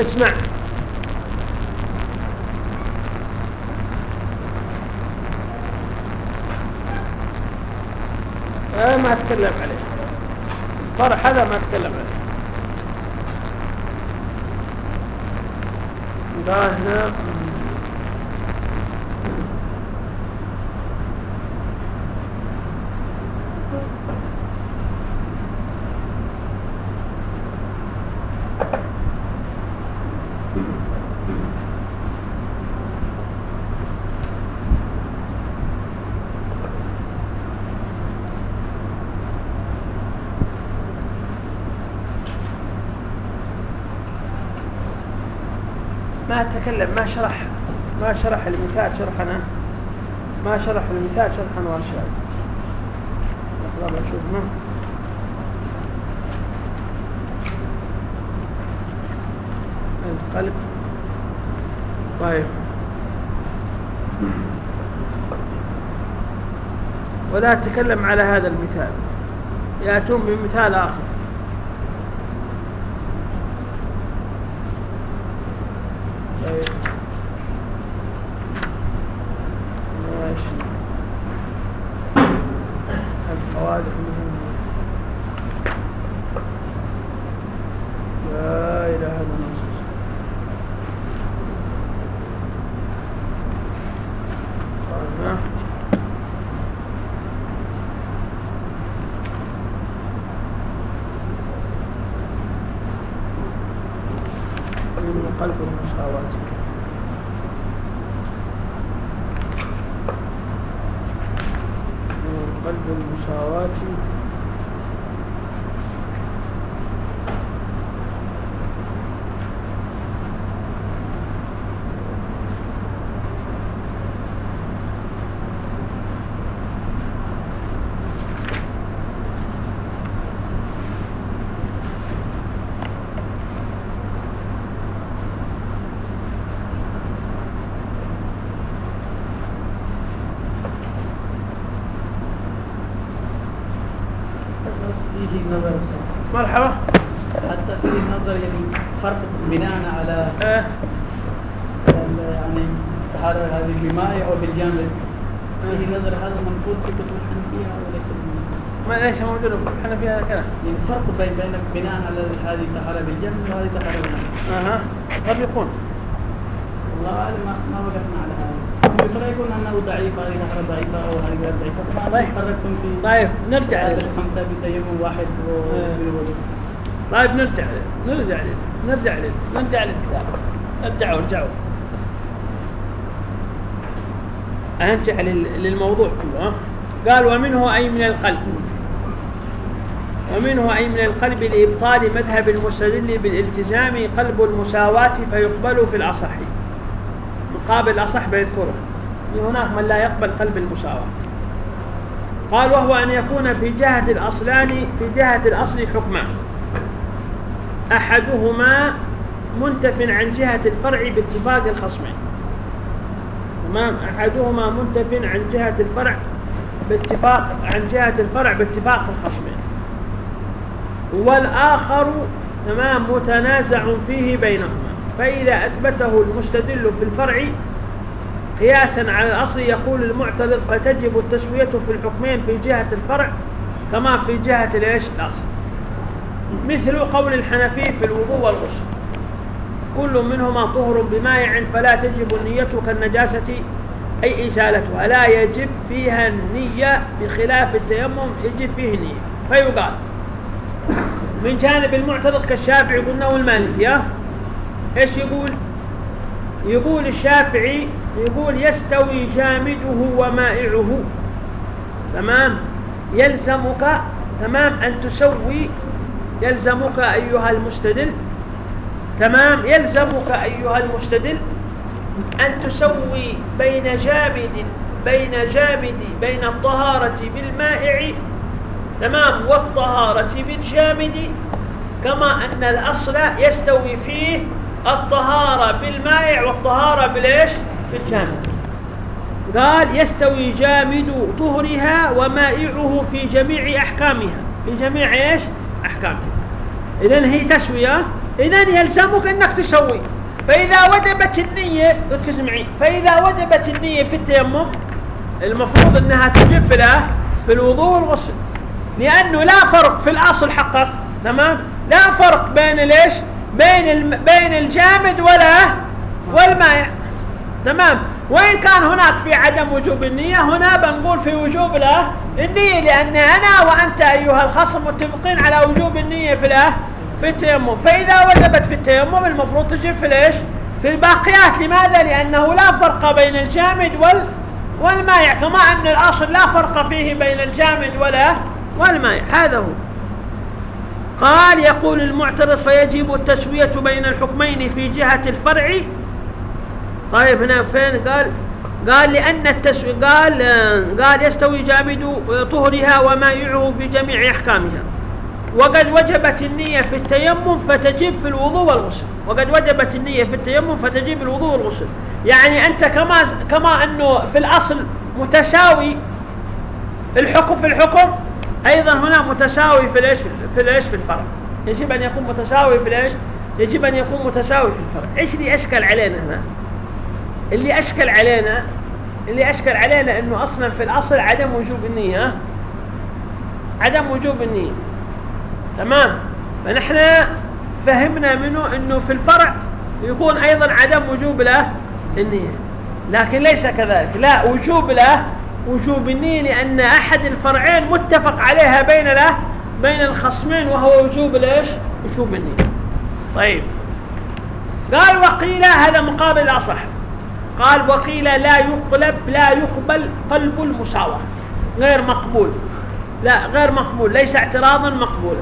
اسمع آه ما اتكلم عليه فرح هذا ما اتكلم عليه هنا تكلم ما شرح ما شرح المثال شرحنا ما شرح المثال شرحا وارشاد لحظة بشوف ما القلب. طيب. ولا تكلم على هذا المثال. يأتون بمثال آخر مرحبا حتى في نظر يعني فرق بناء على إيه؟ يعني الطهارة هذه بالماء أو بالجامد فيه نظر هذا منقول في كتب الحنفية وليس ما ليش موجود في الحنفية هذا كلام يعني فرق بين بين بناء على هذه الطهارة بالجامد وهذه الطهارة بالماء أها. قد يكون والله اعلم ما وقفنا على هذا. الفرق يكون إنه ضعيف هذه ضعيفة أو هذه غير ضعيفة. طيب. فرقتم في طيب نرجع لل- الخمسة بتيمم واحد وبالوضوء طيب نرجع لل- نرجع لل- نرجع لل- نرجع للكتاب ارجعوا ارجعوا. أرجع لل- للموضوع كله؟ قال ومنه أي من القلب. ومنه أي من القلب لإبطال مذهب المستدل بالالتزام قلب المساواة فيقبل في الأصح. مقابل الأصح بيذكره. هناك من لا يقبل قلب المساواة. قال وهو أن يكون في جهة الأصلان في جهة الأصل حكمان. أحدهما منتف عن جهة الفرع باتفاق الخصمين تمام؟ أحدهما منتف عن جهة الفرع باتفاق عن جهة الفرع باتفاق الخصمين والآخر تمام متنازع فيه بينهما. فإذا أثبته المستدل في الفرع قياسا على الأصل يقول المعترض فتجب التسوية في الحكمين في جهة الفرع كما في جهة الإيش؟ الأصل. مثل قول الحنفي في الوضوء والغسل كل منهما طهر بمائع فلا تجب النية كالنجاسة أي إزالتها. لا يجب فيها النية بخلاف التيمم يجب فيه النية. فيقال من جانب المعترض كالشافعي قلنا والمالكي ها؟ إيش يقول؟ يقول الشافعي يقول يستوي جامده ومائعه. تمام؟ يلزمك تمام؟ أن تسوي يلزمك أيها المستدل تمام؟ يلزمك أيها المستدل أن تسوي بين جامد بين جامد بين الطهارة بالمائع تمام والطهارة بالجامد كما أن الأصل يستوي فيه الطهارة بالمائع والطهارة بالإيش؟ بالجامد. قال يستوي جامد طهرها ومائعه في جميع أحكامها. في جميع إيش؟ أحكامها. إذن هي تسوية. إذن يلزمك أنك تسوي. فإذا وجبت النية ركز معي فإذا وجبت النية في التيمم المفروض أنها تجب في في الوضوء والغسل. لأنه لا فرق في الأصل حقق تمام؟ لا فرق بين ليش؟ بين. بين الجامد ولا والمائع تمام؟ وإن كان هناك في عدم وجوب النية هنا بنقول في وجوب لا النية لأن أنا وأنت أيها الخصم متفقين على وجوب النية في الآه في التيمم. فإذا وجبت في التيمم المفروض تجب في ليش؟ في الباقيات. لماذا؟ لأنه لا فرق بين الجامد وال والمائع كما أن الأصل لا فرق فيه بين الجامد ولا والمائع هذا هو. قال يقول المعترض فيجب التسوية بين الحكمين في جهة الفرع. طيب هنا فين قال؟ قال لأن التسوية قال قال يستوي جامد طهرها ومائعه في جميع أحكامها. وقد وجبت النية في التيمم فتجب في الوضوء والغسل. وقد وجبت النية في التيمم فتجب الوضوء والغسل. يعني أنت كما كما أنه في الأصل متساوي الحكم في الحكم أيضا هنا متساوي في الإيش؟ في الإيش في الفرع يجب أن يكون متساوي في الإيش؟ يجب أن يكون متساوي في الفرع إيش اللي أشكل علينا هنا؟ اللي أشكل علينا اللي أشكل علينا أنه أصلا في الأصل عدم وجوب النية عدم وجوب النية. تمام؟ فنحن فهمنا منه أنه في الفرع يكون أيضا عدم وجوب له النية. لكن ليس كذلك. لا وجوب له وجوب النية لأن أحد الفرعين متفق عليها بين له بين الخصمين وهو وجوب الايش وجوب النية. طيب. قال وقيل هذا مقابل الأصح قال وقيل لا يقلب لا يقبل قلب المساواة. غير مقبول. لا غير مقبول. ليس اعتراضا مقبولا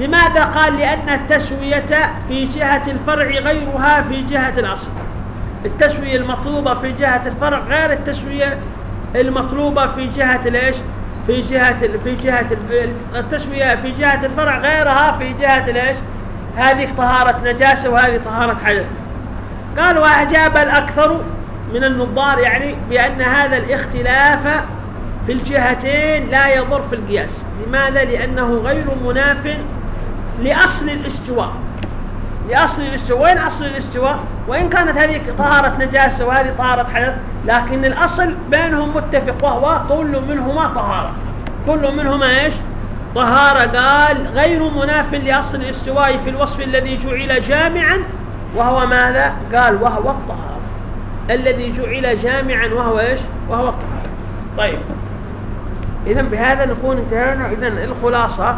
لماذا قال؟ لأن التسوية في جهة الفرع غيرها في جهة الأصل. التسوية المطلوبة في جهة الفرع غير التسوية المطلوبة في جهة الإيش؟ في جهة في جهة التسوية في جهة الفرع غيرها في جهة الإيش؟ هذه طهارة نجاسة وهذه طهارة حدث قال وأجاب الأكثر من النظار يعني بأن هذا الاختلاف في الجهتين لا يضر في القياس. لماذا؟ لأنه غير مناف لأصل الاستواء. لأصل الاستواء وين أصل الاستواء؟ وإن كانت هذه طهارة نجاسة وهذه طهارة حدث لكن الأصل بينهم متفق وهو كل منهما طهارة. كل منهما إيش؟ طهارة. قال غير مناف لأصل الاستواء في الوصف الذي جعل جامعا وهو ماذا؟ قال وهو الطهارة. الذي جعل جامعا وهو إيش؟ وهو الطهارة. طيب. اذا بهذا نكون انتهينا. اذا الخلاصة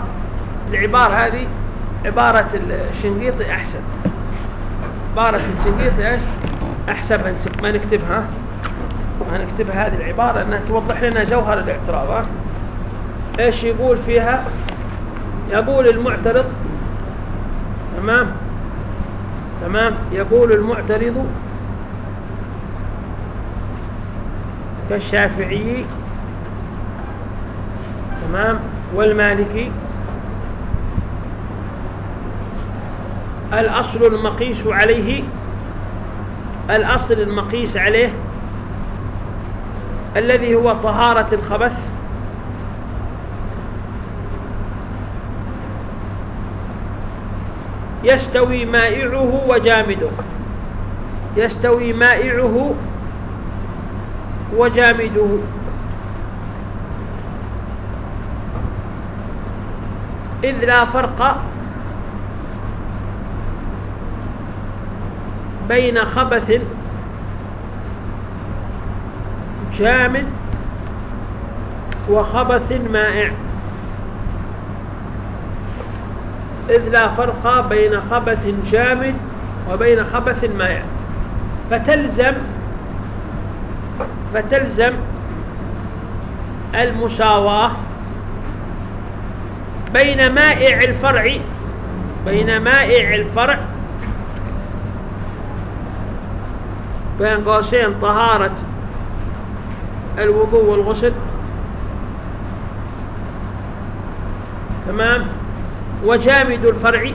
العبارة هذه عبارة الشنقيطي أحسن. عبارة الشنقيطي إيش؟ أحسن ما نكتبها. ما نكتبها هذه العبارة إنها توضح لنا جوهر الاعتراض ها؟ إيش يقول فيها؟ يقول المعترض تمام؟ تمام؟ يقول المعترض كالشافعي تمام؟ والمالكي الأصل المقيس عليه الأصل المقيس عليه الذي هو طهارة الخبث. يستوي مائعه وجامده. يستوي مائعه وجامده. إذ لا فرق بين خبث جامد وخبث مائع. إذ لا فرق بين خبث جامد وبين خبث مائع. فتلزم فتلزم المساواة بين مائع الفرع بين مائع الفرع بين قوسين طهارة الوضوء والغسل. تمام؟ وجامد الفرع.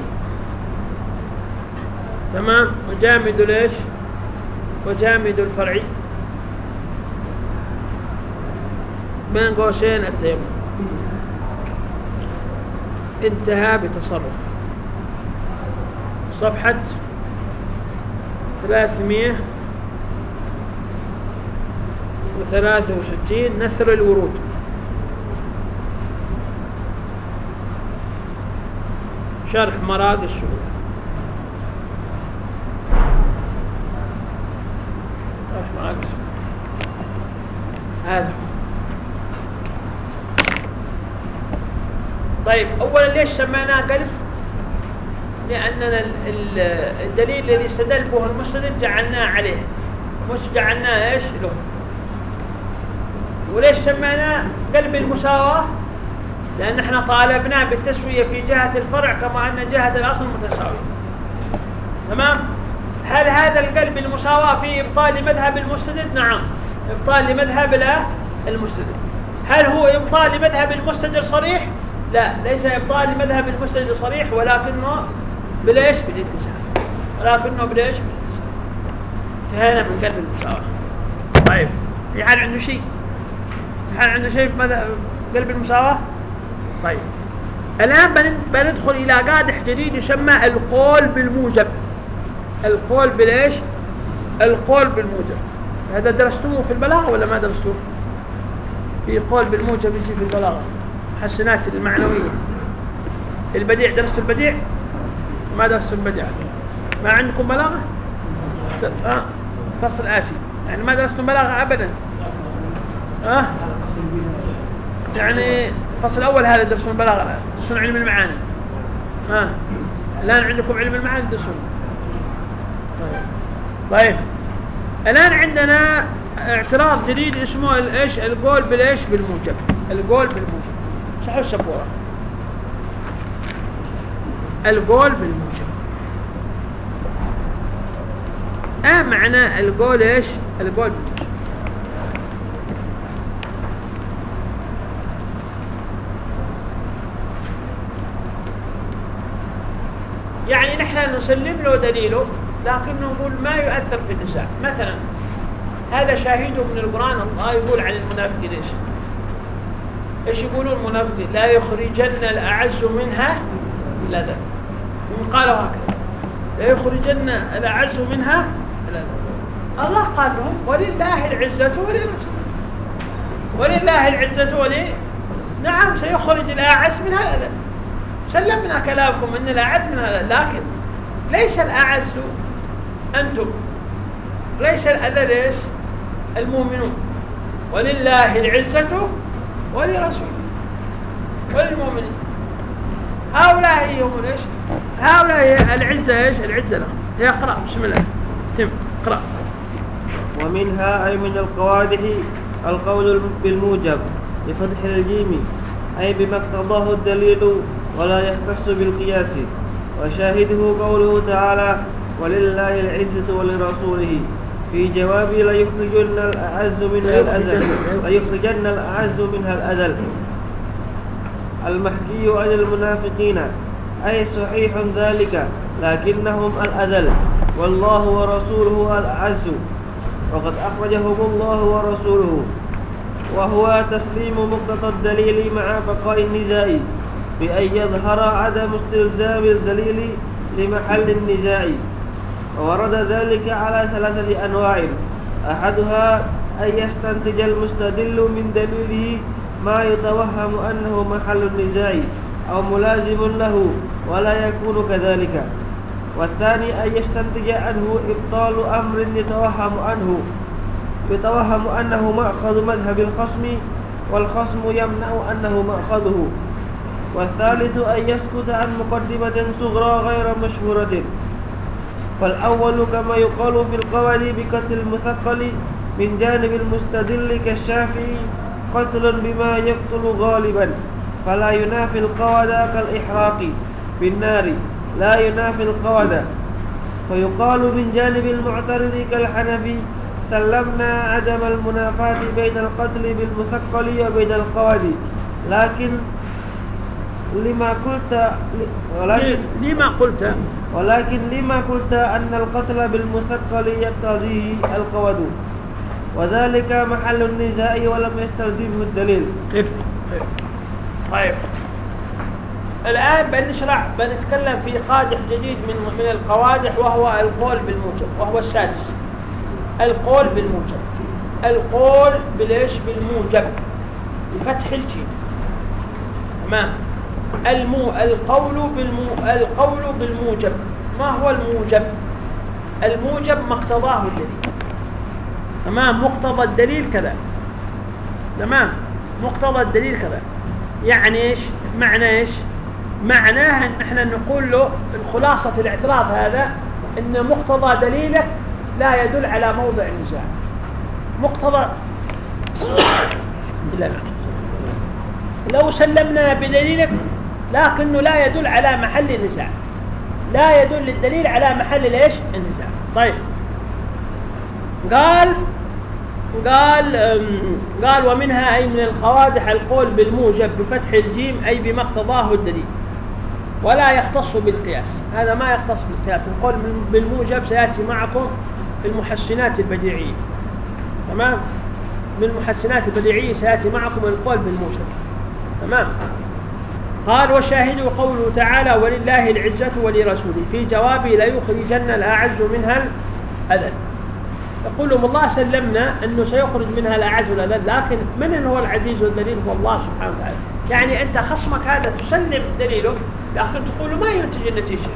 تمام؟ وجامد ليش؟ وجامد الفرع. بين قوسين التيمم انتهى بتصرف. صفحة 363 نثر الورود. شرح مراد الشهود. هذا. طيب اولا ليش سميناه قلب؟ لأننا الدليل الذي استدل به المسلم جعلناه عليه. مش جعلناه إيش له؟ وليش سميناه قلب المساواة؟ لأن إحنا طالبنا بالتسوية في جهة الفرع كما أن جهة الأصل متساوية. تمام؟ هل هذا القلب المساواة في إبطال مذهب المستدل نعم. إبطال لمذهب لا المستدل هل هو إبطال لمذهب المستدل صريح لا ليس إبطال لمذهب المستدل صريح ولكنه بليش؟ بالاتساع ولكنه بليش؟ بالاتساع انتهينا من قلب المساواة. طيب حال عنده شيء؟ حال عنده شيء في قلب المساواة؟ طيب. الآن بندخل إلى قادح جديد يسمى القول بالموجب. القول بالإيش القول بالموجب. هذا درستوه في البلاغة ولا ما درستوه؟ في قول بالموجب يجي في البلاغة. حسنات المعنوية. البديع درستوا البديع؟ ما درستوا البديع. ما عندكم بلاغة؟ آه. فصل آتي. يعني ما درستوا بلاغة أبدا. آه. يعني الفصل الأول هذا درسون البلاغة الآن درسون علم المعاني. ها؟ الآن عندكم علم المعاني درسون طيب. طيب. الآن عندنا اعتراض جديد اسمه إيش؟ القول بالإيش؟ بالموجب. القول بالموجب. صحوا السبورة القول بالموجب. آه معنى القول إيش؟ القول بالموجب يعني نحن نسلم له دليله لكن نقول ما يؤثر في النساء مثلا هذا شاهده من القرآن الله يقول عن المنافقين إيش إيش يقولون المنافقين لا يخرجن الأعز منها لا قالوا هكذا. لا يخرجن الأعز منها لا الله قال لهم ولله العزة ولرسوله ولله العزة ولي نعم سيخرج الأعز منها لا سلمنا كلامكم إن الأعز من هذا لكن ليس الأعز أنتم ليس الأذل إيش؟ المؤمنون. ولله العزة ولرسوله وللمؤمنين. هؤلاء هم إيش؟ هؤلاء العزة إيش؟ العزة لهم. اقرأ بسم الله. تم اقرأ. ومنها أي من القوادح القول بالموجب بفتح الجيم أي بما اقتضاه الدليل ولا يختص بالقياس. وشاهده قوله تعالى ولله العزة ولرسوله. في جواب ليخرجن الأعز منها الأذل ليخرجن الأعز منها الأذل. المحكي عن المنافقين. أي صحيح ذلك؟ لكنهم الأذل. والله ورسوله الأعز. وقد أخرجهم الله ورسوله. وهو تسليم مقتضى الدليل مع بقاء النزاع. بأن يظهر عدم استلزام الدليل لمحل النزاع وورد ذلك على ثلاثة أنواع. أحدها أن يستنتج المستدل من دليله ما يتوهم أنه محل النزاع أو ملازم له ولا يكون كذلك. والثاني أن يستنتج عنه إبطال أمر يتوهم عنه يتوهم أنه مأخذ مذهب الخصم والخصم يمنع أنه مأخذه. والثالث أن يسكت عن مقدمة صغرى غير مشهورة. فالأول كما يقال في القول بقتل المثقل من جانب المستدل كالشافعي قتل بما يقتل غالبا. فلا ينافي القود كالإحراق بالنار لا ينافي القود فيقال من جانب المعترض كالحنفي سلمنا عدم المنافاة بين القتل بالمثقل وبين القود لكن لما قلت ولكن لما قلت؟ ولكن لما قلت أن القتل بالمثقل يقتضيه القود. وذلك محل النزاع ولم يستلزمه الدليل. قف طيب. الآن بنشرع بنتكلم في قادح جديد من من القوادح وهو القول بالموجب وهو السادس. القول بالموجب. القول بالايش بالموجب؟ بفتح الجيم. تمام. المو القول بالمو القول بالموجب. ما هو الموجب؟ الموجب ما اقتضاه الدليل تمام؟ مقتضى الدليل كذا. تمام؟ مقتضى الدليل كذا. يعني إيش؟ معنى إيش؟ معناه إن إحنا نقول له الخلاصة الاعتراض هذا إن مقتضى دليلك لا يدل على موضع النزاع مقتضى *coughs* لو سلمنا بدليلك لكنه لا يدل على محل النزاع. لا يدل الدليل على محل ليش؟ النزاع. طيب. قال قال قال ومنها أي من القوادح القول بالموجب بفتح الجيم أي بما اقتضاه الدليل. ولا يختص بالقياس. هذا ما يختص بالقياس. القول بالموجب سيأتي معكم في المحسنات البديعية. تمام؟ من المحسنات البديعية سيأتي معكم القول بالموجب. تمام؟ قال وشاهدوا قوله تعالى ولله العزة ولرسوله. في جوابه ليخرجن الأعز منها الأذل. يقول لهم الله سلمنا أنه سيخرج منها الأعز والأذل لكن من هو العزيز والذليل هو الله سبحانه وتعالى. يعني أنت خصمك هذا تسلم دليله لكن تقول ما ينتج النتيجة.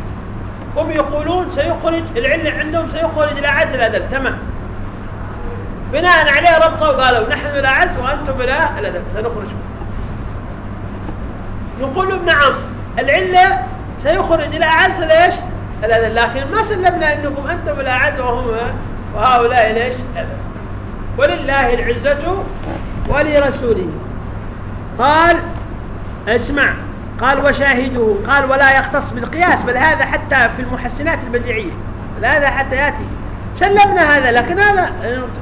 هم يقولون سيخرج العلة عندهم سيخرج الأعز الأذل تمام. بناء عليه ربطوا وقالوا نحن الأعز وأنتم لا الأذل. سنخرج. لهم نعم العلة سيخرج الأعز ليش؟ الأذل لكن ما سلمنا أنكم أنتم الأعز وهم وهؤلاء ليش؟ ولله العزة ولرسوله. قال اسمع قال وشاهده قال ولا يختص بالقياس بل هذا حتى في المحسنات البديعية بل هذا حتى يأتي. سلمنا هذا لكن هذا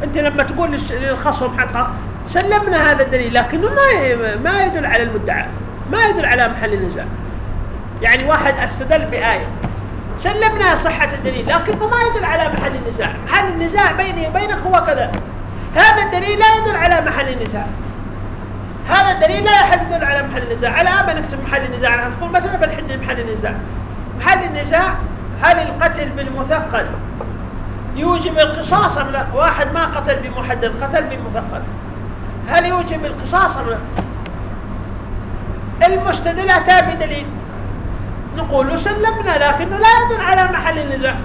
أنت لما تقول للخصم حقه سلمنا هذا الدليل لكنه ما ما يدل على المدعى. ما يدل على محل النزاع يعني واحد استدل بآية سلمنا صحة الدليل لكنه ما يدل على محل النزاع محل النزاع بيني وبينك هو كذا. هذا الدليل لا يدل على محل النزاع هذا الدليل لا يدل على محل النزاع على أما نكتب محل النزاع أنا تقول مثلا بنحدد محل النزاع محل النزاع هل القتل بالمثقل؟ يوجب القصاص أم لا؟ واحد ما قتل بمحدد قتل بمثقل هل يوجب القصاص أم لا؟ المستدل أتى بدليل. نقول له سلمنا لكنه لا يدل على محل النزاع.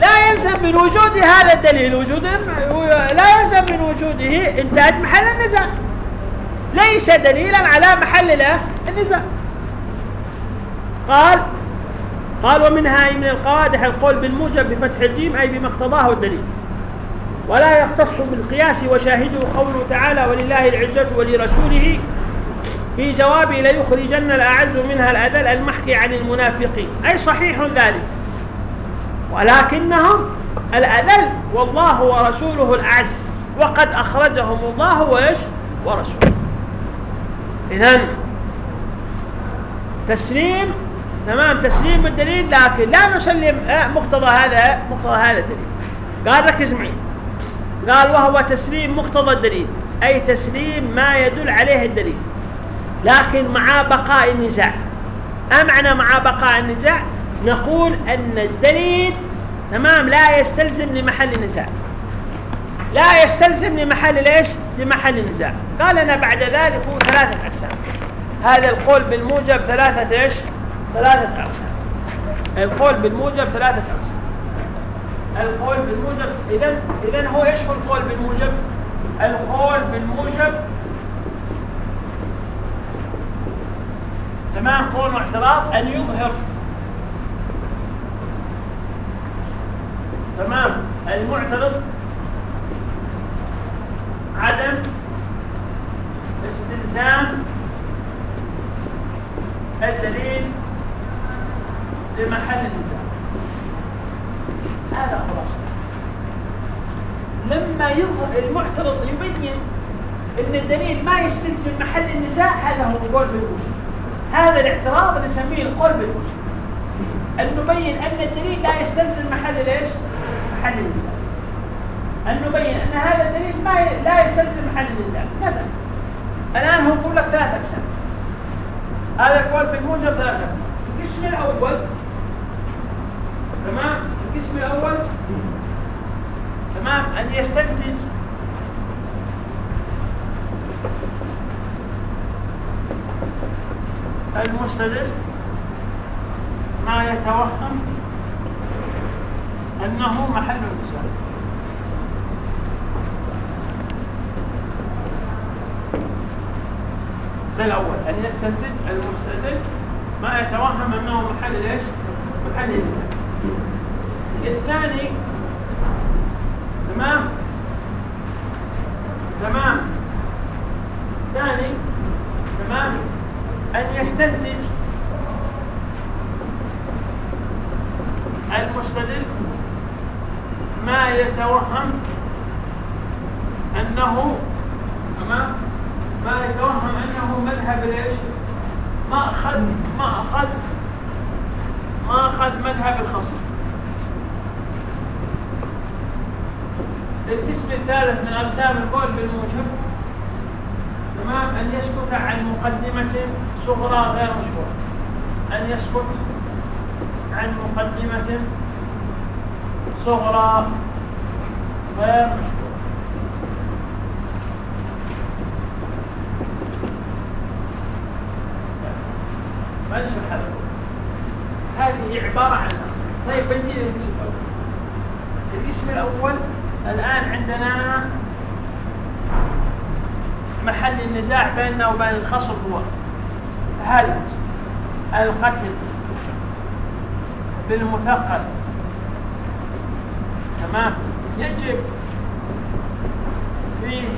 لا يلزم من وجود هذا الدليل. وجود لا يلزم من وجوده انتهت محل النزاع. ليس دليلا على محل النزاع. قال قال ومنها من القوادح القول بالموجب بفتح الجيم أي بما اقتضاه الدليل. ولا يختص بالقياس وشاهده قوله تعالى ولله العزة ولرسوله في جوابه ليخرجن الأعز منها الأذل المحكي عن المنافقين. أي صحيح ذلك. ولكنهم الأذل والله ورسوله الأعز. وقد أخرجهم الله وإيش؟ ورسوله. إذن تسليم تمام تسليم الدليل لكن لا نسلم آه، مقتضى هذا مقتضى هذا الدليل. قال ركز معي. قال وهو تسليم مقتضى الدليل. أي تسليم ما يدل عليه الدليل. لكن مع بقاء النزاع. أمعنى مع بقاء النزاع؟ نقول أن الدليل تمام لا يستلزم لمحل النزاع. لا يستلزم لمحل ليش؟ لمحل النزاع. قال لنا بعد ذلك هو ثلاثة أقسام. هذا القول بالموجب ثلاثة إيش؟ ثلاثة أقسام. القول بالموجب ثلاثة أقسام. القول بالموجب إذا إذا هو إيش هو القول بالموجب؟ القول بالموجب تمام؟ قول واعتراض أن يظهر. تمام؟ المعترض عدم استلزام الدليل لمحل النزاع. هذا خلاص لما يظهر المعترض يبين إن الدليل ما يستلزم محل النزاع هذا هو القول بالوجود. هذا الاعتراض نسميه القول بالوجود أن نبين أن الدليل لا يستلزم محل ليش محل النزاع أن نبين أن هذا الدليل ما لا يستلزم محل النزاع مثلا الآن هو يقول لك ثلاث أقسام. هذا القول بالموجب ثلاثة القسم الأول تمام؟ القسم الأول تمام؟ أن يستنتج المستدل ما يتوهم أنه محل النزاع ده الأول أن يستنتج المستدل ما يتوهم أنه محل إيش؟ محل النزاع الثاني تمام؟ تمام. ثاني تمام؟ أن يستنتج المستدل ما يتوهم أنه تمام ما يتوهم أنه مذهب ليش؟ ما أخذ ما أخذ ما أخذ مذهب الخصم. القسم الثالث من أقسام القول بالموجب تمام؟ أن يسكت عن مقدمة صغرى غير مشهورة. أن يسكت عن مقدمة صغرى غير مشهورة. نشرح هذا هذه عبارة عن الأصل. طيب بنجي للقسم الأول. القسم الأول الآن عندنا محل النزاع بيننا وبين الخصم هو هل القتل بالمثقل؟ تمام. يجب فيه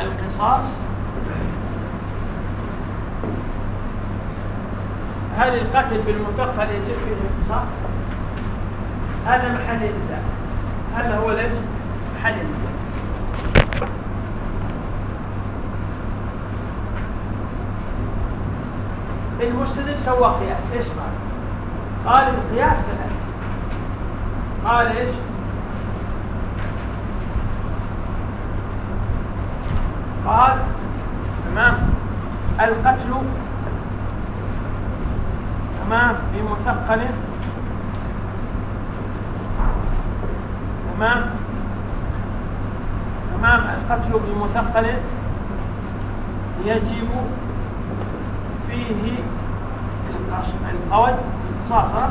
القصاص. هل القتل بالمثقل يجب فيه القصاص؟ هذا محل النزاع هذا هو ليش محل النزاع المستدل سوى قياس. إيش قال؟ قال القياس كذلك قال إيش؟ قال تمام. القتل تمام. بمثقل تمام. تمام. القتل بمثقل يجب فيه القود صاصة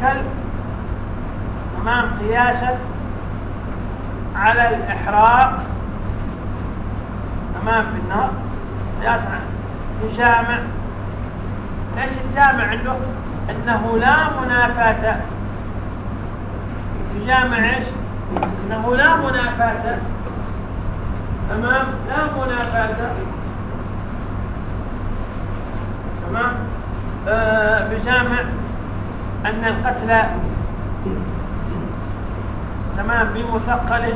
كال تمام قياسا على الإحراق. تمام بالنار قياسا على الجامع. إيش الجامع عنده؟ إنه لا منافاة. الجامع إيش؟ إنه لا منافاة. تمام؟ لا منافاة. تمام؟ بجامع أن القتل تمام بمثقل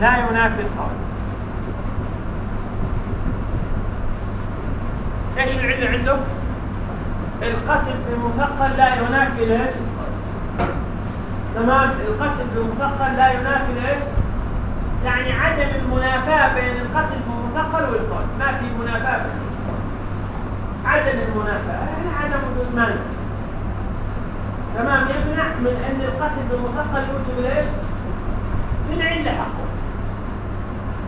لا ينافي القول. إيش العلة عنده القتل بمثقل لا ينافي ليش؟ تمام القتل بمثقل لا ينافي ليش؟ يعني عدم المنافاة بين القتل بمثقل والقول. ما في منافاة بين عدم المنافاة يعني عدم مانع تمام؟ يمنع من أن القتل بالمثقل يوجب إيش؟ للعله حقه.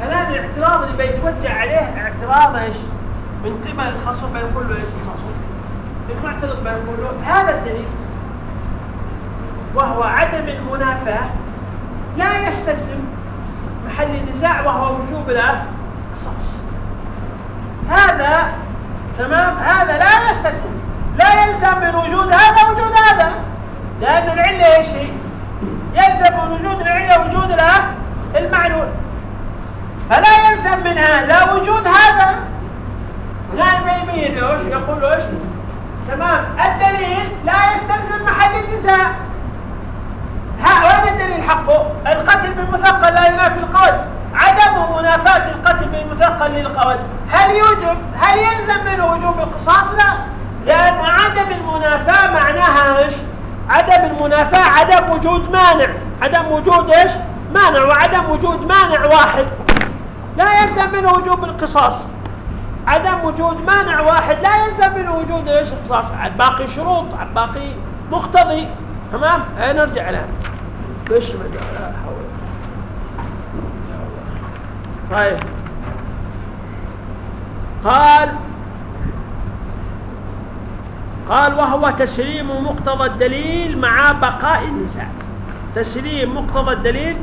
الان الاعتراض اللي بيتوجه عليه اعتراض إيش؟ من قبل الخصم بيقول له إيش؟ الخصم؟ المعترض بيقول له هذا الدليل. وهو عدم المنافاة لا يستلزم محل النزاع وهو وجوب القصاص هذا تمام؟ هذا لا يستلزم لا يلزم من وجود هذا وجود هذا. لأن العلة إيش هي؟ يلزم من وجود العلة وجود المعلول. فلا يلزم منها لا وجود هذا. لا يبين له يقول له إيش؟ تمام. الدليل لا يستلزم محل النزاع وين الدليل حقه. القتل بالمثقل لا ينافي القول. عدم منافاة القتل بالمثقل للقول هل يوجب هل يلزم منه وجوب القصاص لا لأن عدم المنافاة معناها إيش؟ عدم المنافاة عدم وجود مانع. عدم وجود إيش؟ مانع وعدم وجود مانع واحد. لا يلزم منه وجوب القصاص. عدم وجود مانع واحد لا يلزم منه وجود إيش؟ القصاص باقي شروط باقي مقتضي. تمام؟ نرجع الان ما لا حول. طيب. قال قال وهو تسليم مقتضى الدليل مع بقاء النزاع. تسليم مقتضى الدليل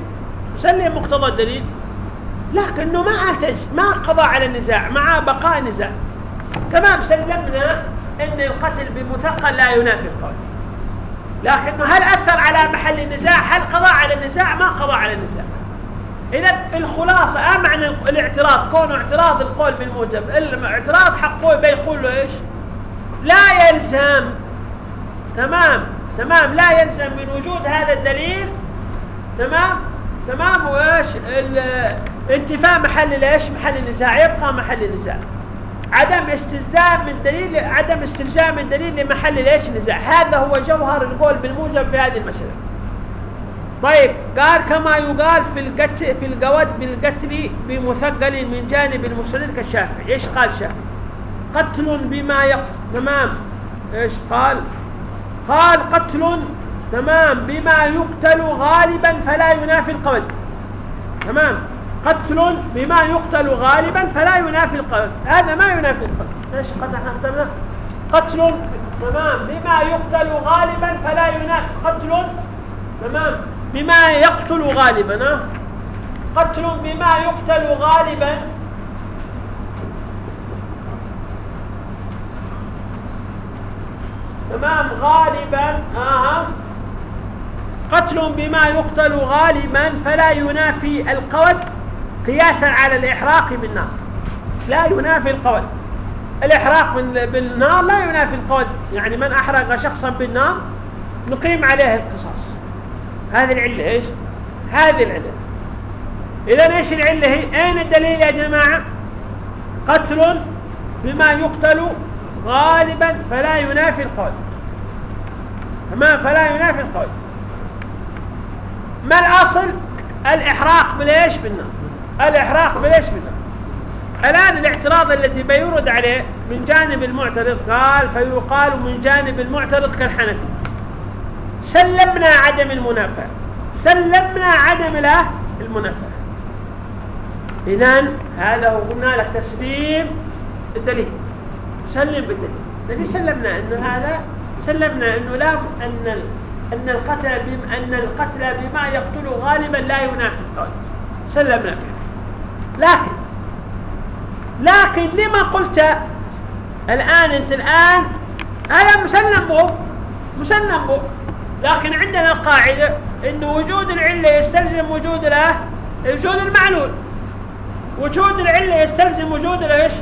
سلم مقتضى الدليل لكنه ما انتج ما قضى على النزاع مع بقاء النزاع. تمام سلمنا إن القتل بمثقل لا ينافي القول. لكنه هل أثر على محل النزاع؟ هل قضى على النزاع؟ ما قضى على النزاع. إذا الخلاصة آه معنى الاعتراض كونه اعتراض القول بالموجب. الاعتراض حقه بيقول له إيش؟ لا يلزم. تمام؟ تمام. لا يلزم من وجود هذا الدليل. تمام؟ تمام. وإيش؟ انتفاء محل الايش محل النزاع. يبقى محل النزاع. عدم استلزام من دليل عدم استلزام من دليل لمحل الايش النزاع هذا هو جوهر القول بالموجب في هذه المسألة. طيب قال كما يقال في القتل في القود بالقتل بمثقل من جانب المسند كالشافعي. إيش قال الشافعي قتل بما يقتل تمام. إيش قال؟ قال قتل تمام بما يقتل غالبا فلا ينافي القول تمام. قتل بما يقتل غالبا فلا ينافي القول هذا ما ينافي القول إيش قد إحنا قتل تمام بما يقتل غالبا فلا ينافي قتل تمام. بما يقتل غالبا قتل بما يقتل غالبا. تمام؟ غالبا آه قتل بما يقتل غالبا فلا ينافي القول قياسا على الإحراق بالنار. لا ينافي القول. الإحراق بالنار لا ينافي القول. يعني من أحرق شخصا بالنار نقيم عليه القصاص. هذه العلة إيش؟ هذه العلة. إذا إيش العلة هي؟ أين الدليل يا جماعة؟ قتل بما يقتل غالبا فلا ينافي القول تمام؟ فلا ينافي القول ما الأصل؟ الإحراق بليش بالنار. الإحراق بليش بالنار. الآن الاعتراض الذي بيرد عليه من جانب المعترض قال فيقال من جانب المعترض كالحنفي. سلمنا عدم المنافاة. سلمنا عدم له المنافاة. إذن هذا قلنا لك تسليم الدليل. سلم بالدليل. الذي سلمنا انه هذا سلمنا إنه لا أن أن القتل بما أن القتل بما يقتل غالبا لا ينافي القول سلمنا به لكن لكن لما قلت الآن أنت الآن هذا مسلم به مسلم به لكن عندنا القاعدة أن وجود العلة يستلزم وجود له وجود المعلول. وجود العلة يستلزم وجود إيش؟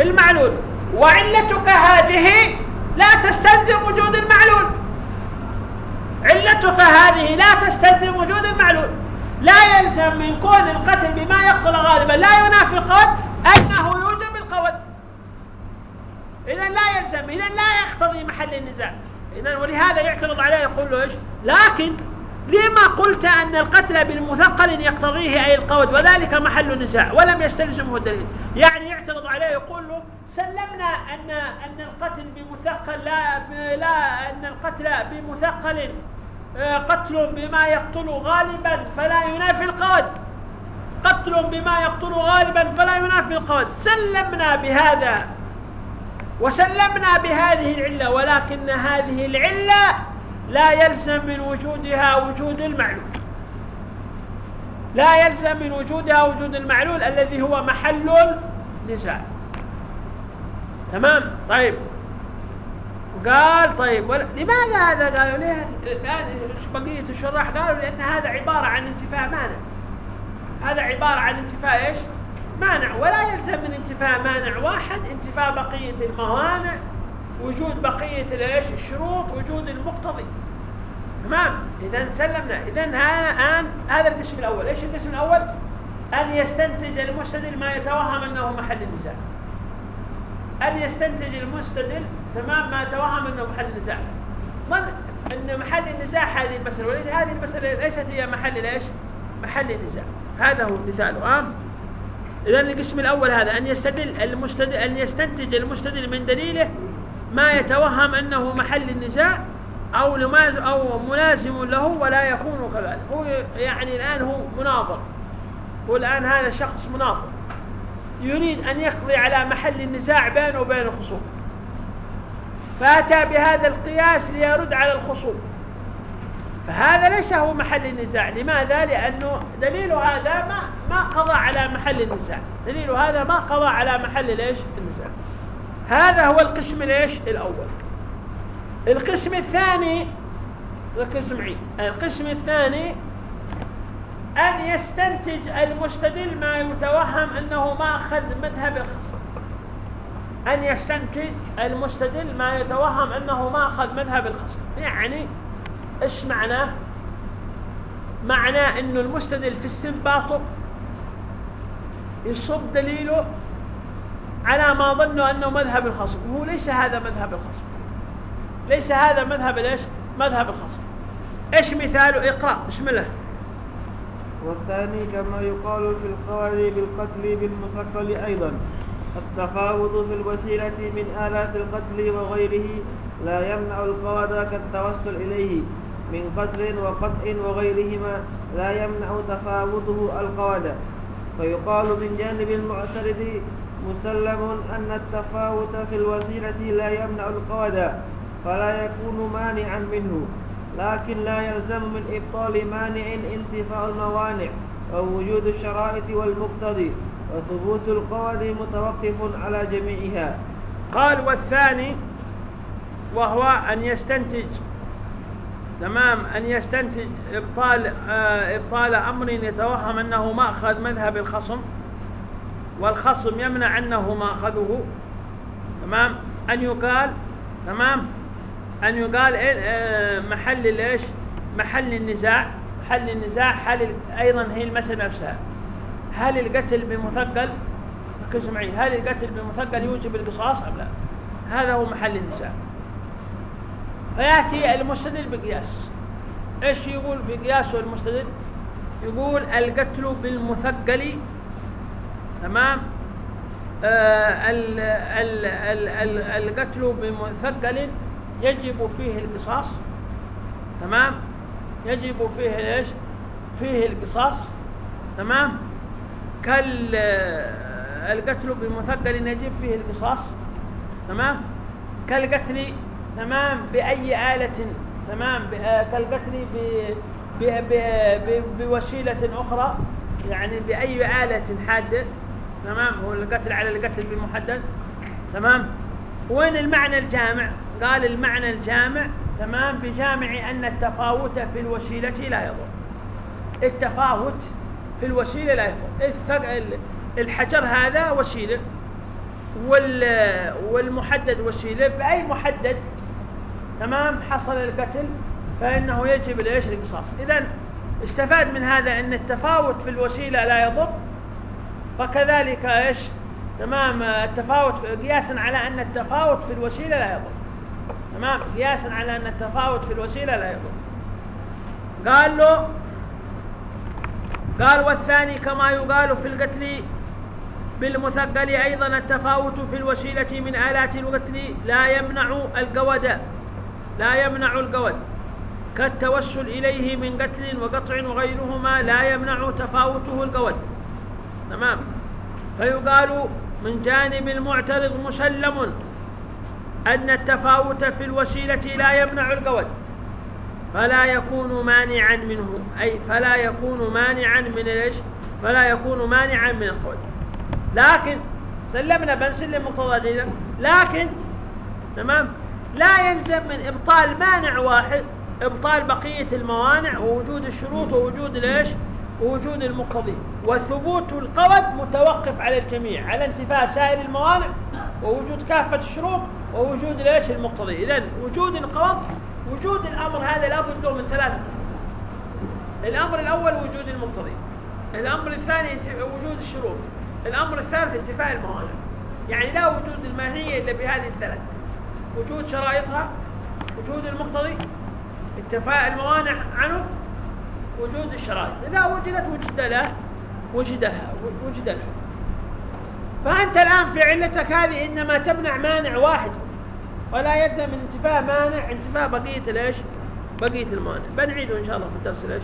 المعلول. وعلتك هذه لا تستلزم وجود المعلول. علتك هذه لا تستلزم وجود المعلول. لا يلزم من كون القتل بما يقتل غالبا. لا ينافي أنه يوجب القول. اذا لا يلزم اذا لا يقتضي محل النزاع. اذا ولهذا يعترض عليه يقول له إيش؟ لكن لما قلت أن القتل بالمثقل يقتضيه أي القود؟ وذلك محل النزاع ولم يستلزمه الدليل. يعني يعترض عليه يقول له سلمنا أن أن القتل بمثقل لا لا أن القتل بمثقل آه، قتل بما يقتل غالبا فلا ينافي القود. قتل بما يقتل غالبا فلا ينافي القود. سلمنا بهذا. وسلمنا بهذه العلة ولكن هذه العلة لا يلزم من وجودها وجود المعلول. لا يلزم من وجودها وجود المعلول الذي هو محل النزاع. تمام؟ طيب. قال طيب لماذا هذا؟ قالوا ليه؟ الان بقية الشراح قالوا لأن هذا عبارة عن انتفاء مانع هذا عبارة عن انتفاء إيش؟ مانع ولا يلزم من انتفاء مانع واحد انتفاء بقية الموانع وجود بقية الإيش؟ الشروط وجود المقتضي. تمام؟ اذا سلمنا. اذا هذا الآن هذا القسم الأول. إيش القسم الأول؟ أن يستنتج المستدل ما يتوهم أنه محل النزاع. أن يستنتج المستدل تمام ما يتوهم أنه محل النزاع. من؟ أن محل النزاع هذه المسألة. وليس هذه المسألة ليست هي محل الإيش؟ محل النزاع. هذا هو مثاله ام اذا القسم الأول هذا أن يستدل المستدل أن يستنتج المستدل من دليله ما يتوهم أنه محل النزاع أو أو ملازم له ولا يكون كذلك. هو يعني الآن هو مناظر هو الآن هذا شخص مناظر يريد أن يقضي على محل النزاع بينه وبين الخصوم. فأتى بهذا القياس ليرد على الخصوم. فهذا ليس هو محل النزاع. لماذا؟ لأنه دليل هذا ما ما قضى على محل النزاع. دليل هذا ما قضى على محل ليش؟ النزاع. هذا هو القسم الايش الأول. القسم الثاني ركزوا معي. القسم الثاني أن يستنتج المستدل ما يتوهم أنه ماخذ مذهب الخصم. أن يستنتج المستدل ما يتوهم أنه ماخذ مذهب الخصم. يعني إيش معناه معناه أنه المستدل في استنباطه يصب دليله على ما ظنوا أنه مذهب الخصم. وهو ليس هذا مذهب الخصم. ليس هذا مذهب ليش مذهب الخصم. إيش مثاله؟ اقرأ. بسم الله. والثاني كما يقال في القول بالقتل بالمثقل أيضا. التفاوض في الوسيلة من آلات القتل وغيره لا يمنع القواد كالتوصل إليه. من قتل وقطع وغيرهما لا يمنع تفاوضه القواد فيقال من جانب المعترض مسلم أن التفاوت في الوسيلة لا يمنع القود فلا يكون مانعا منه لكن لا يلزم من إبطال مانع انتفاء الموانع أو وجود الشرائط والمقتضي وثبوت القود متوقف على جميعها. قال والثاني وهو أن يستنتج تمام أن يستنتج إبطال آه إبطال أمر يتوهم أنه مأخذ مذهب الخصم والخصم يمنع أنه ما أخذه تمام؟ أن يقال تمام؟ أن يقال إيه، آه، محل الإيش محل النزاع. محل النزاع هل أيضا هي المسألة نفسها. هل القتل بمثقل؟ ركزوا معي. هل القتل بمثقل يوجب القصاص أم لا؟ هذا هو محل النزاع. فيأتي المستدل بقياس. إيش يقول في قياسه المستدل يقول القتل بالمثقل تمام؟ آه القتل بمثقل يجب فيه القصاص تمام؟ يجب فيه إيش؟ فيه القصاص تمام؟ كال القتل بمثقل يجب فيه القصاص تمام؟ كالقتل تمام بأي آلة؟ تمام آه، ب- بوسيلة أخرى. يعني بأي آلة حادة؟ تمام هو القتل على القتل بمحدد. تمام. وين المعنى الجامع؟ قال المعنى الجامع تمام بجامع أن التفاوت في الوسيلة لا يضر. التفاوت في الوسيلة لا يضر. الحجر هذا وسيلة وال- والمحدد وسيلة. بأي محدد؟ تمام؟ حصل القتل فإنه يجب ليش القصاص. إذا استفاد من هذا أن التفاوت في الوسيلة لا يضر فكذلك إيش؟ تمام؟ التفاوت قياسا على أن التفاوت في الوسيلة لا يضر. تمام؟ قياسا على أن التفاوت في الوسيلة لا يضر. قال له قال والثاني كما يقال في القتل بالمثقل أيضا التفاوت في الوسيلة من آلات القتل لا يمنع القود لا يمنع القود كالتوسل إليه من قتل وقطع وغيرهما لا يمنع تفاوته القود تمام. فيقال من جانب المعترض مسلم أن التفاوت في الوسيلة لا يمنع القود فلا يكون مانعا منه. أي فلا يكون مانعا من إيش؟ فلا يكون مانعا من القود. لكن سلمنا بنسلم مقتضى لكن تمام. لا يلزم من إبطال مانع واحد إبطال بقية الموانع ووجود الشروط ووجود الإيش؟ ووجود المقتضي وثبوت القود متوقف على الجميع على انتفاء سائر الموانع ووجود كافة الشروط ووجود ليش المقتضي إذن وجود القود وجود الأمر هذا لابد له من ثلاثة. الأمر الأول وجود المقتضي. الأمر الثاني وجود الشروط. الأمر الثالث انتفاء الموانع. يعني لا وجود الماهية إلا بهذه الثلاث. وجود شرائطها وجود المقتضي انتفاء الموانع عنه وجود الشرائط. إذا وجدت وجد له وجدها وجد له. فأنت الآن في علتك هذه إنما تمنع مانع واحد ولا يلزم انتفاء مانع انتفاء بقية ليش بقية الموانع. بنعيده إن شاء الله في الدرس ليش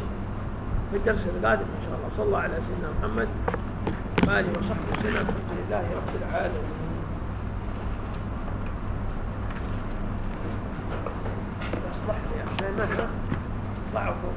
في الدرس القادم إن شاء الله. صلى الله على سيدنا محمد وآله وصحبه وسلم الحمد لله رب العالمين. يصلح لأحسانها ضعفه.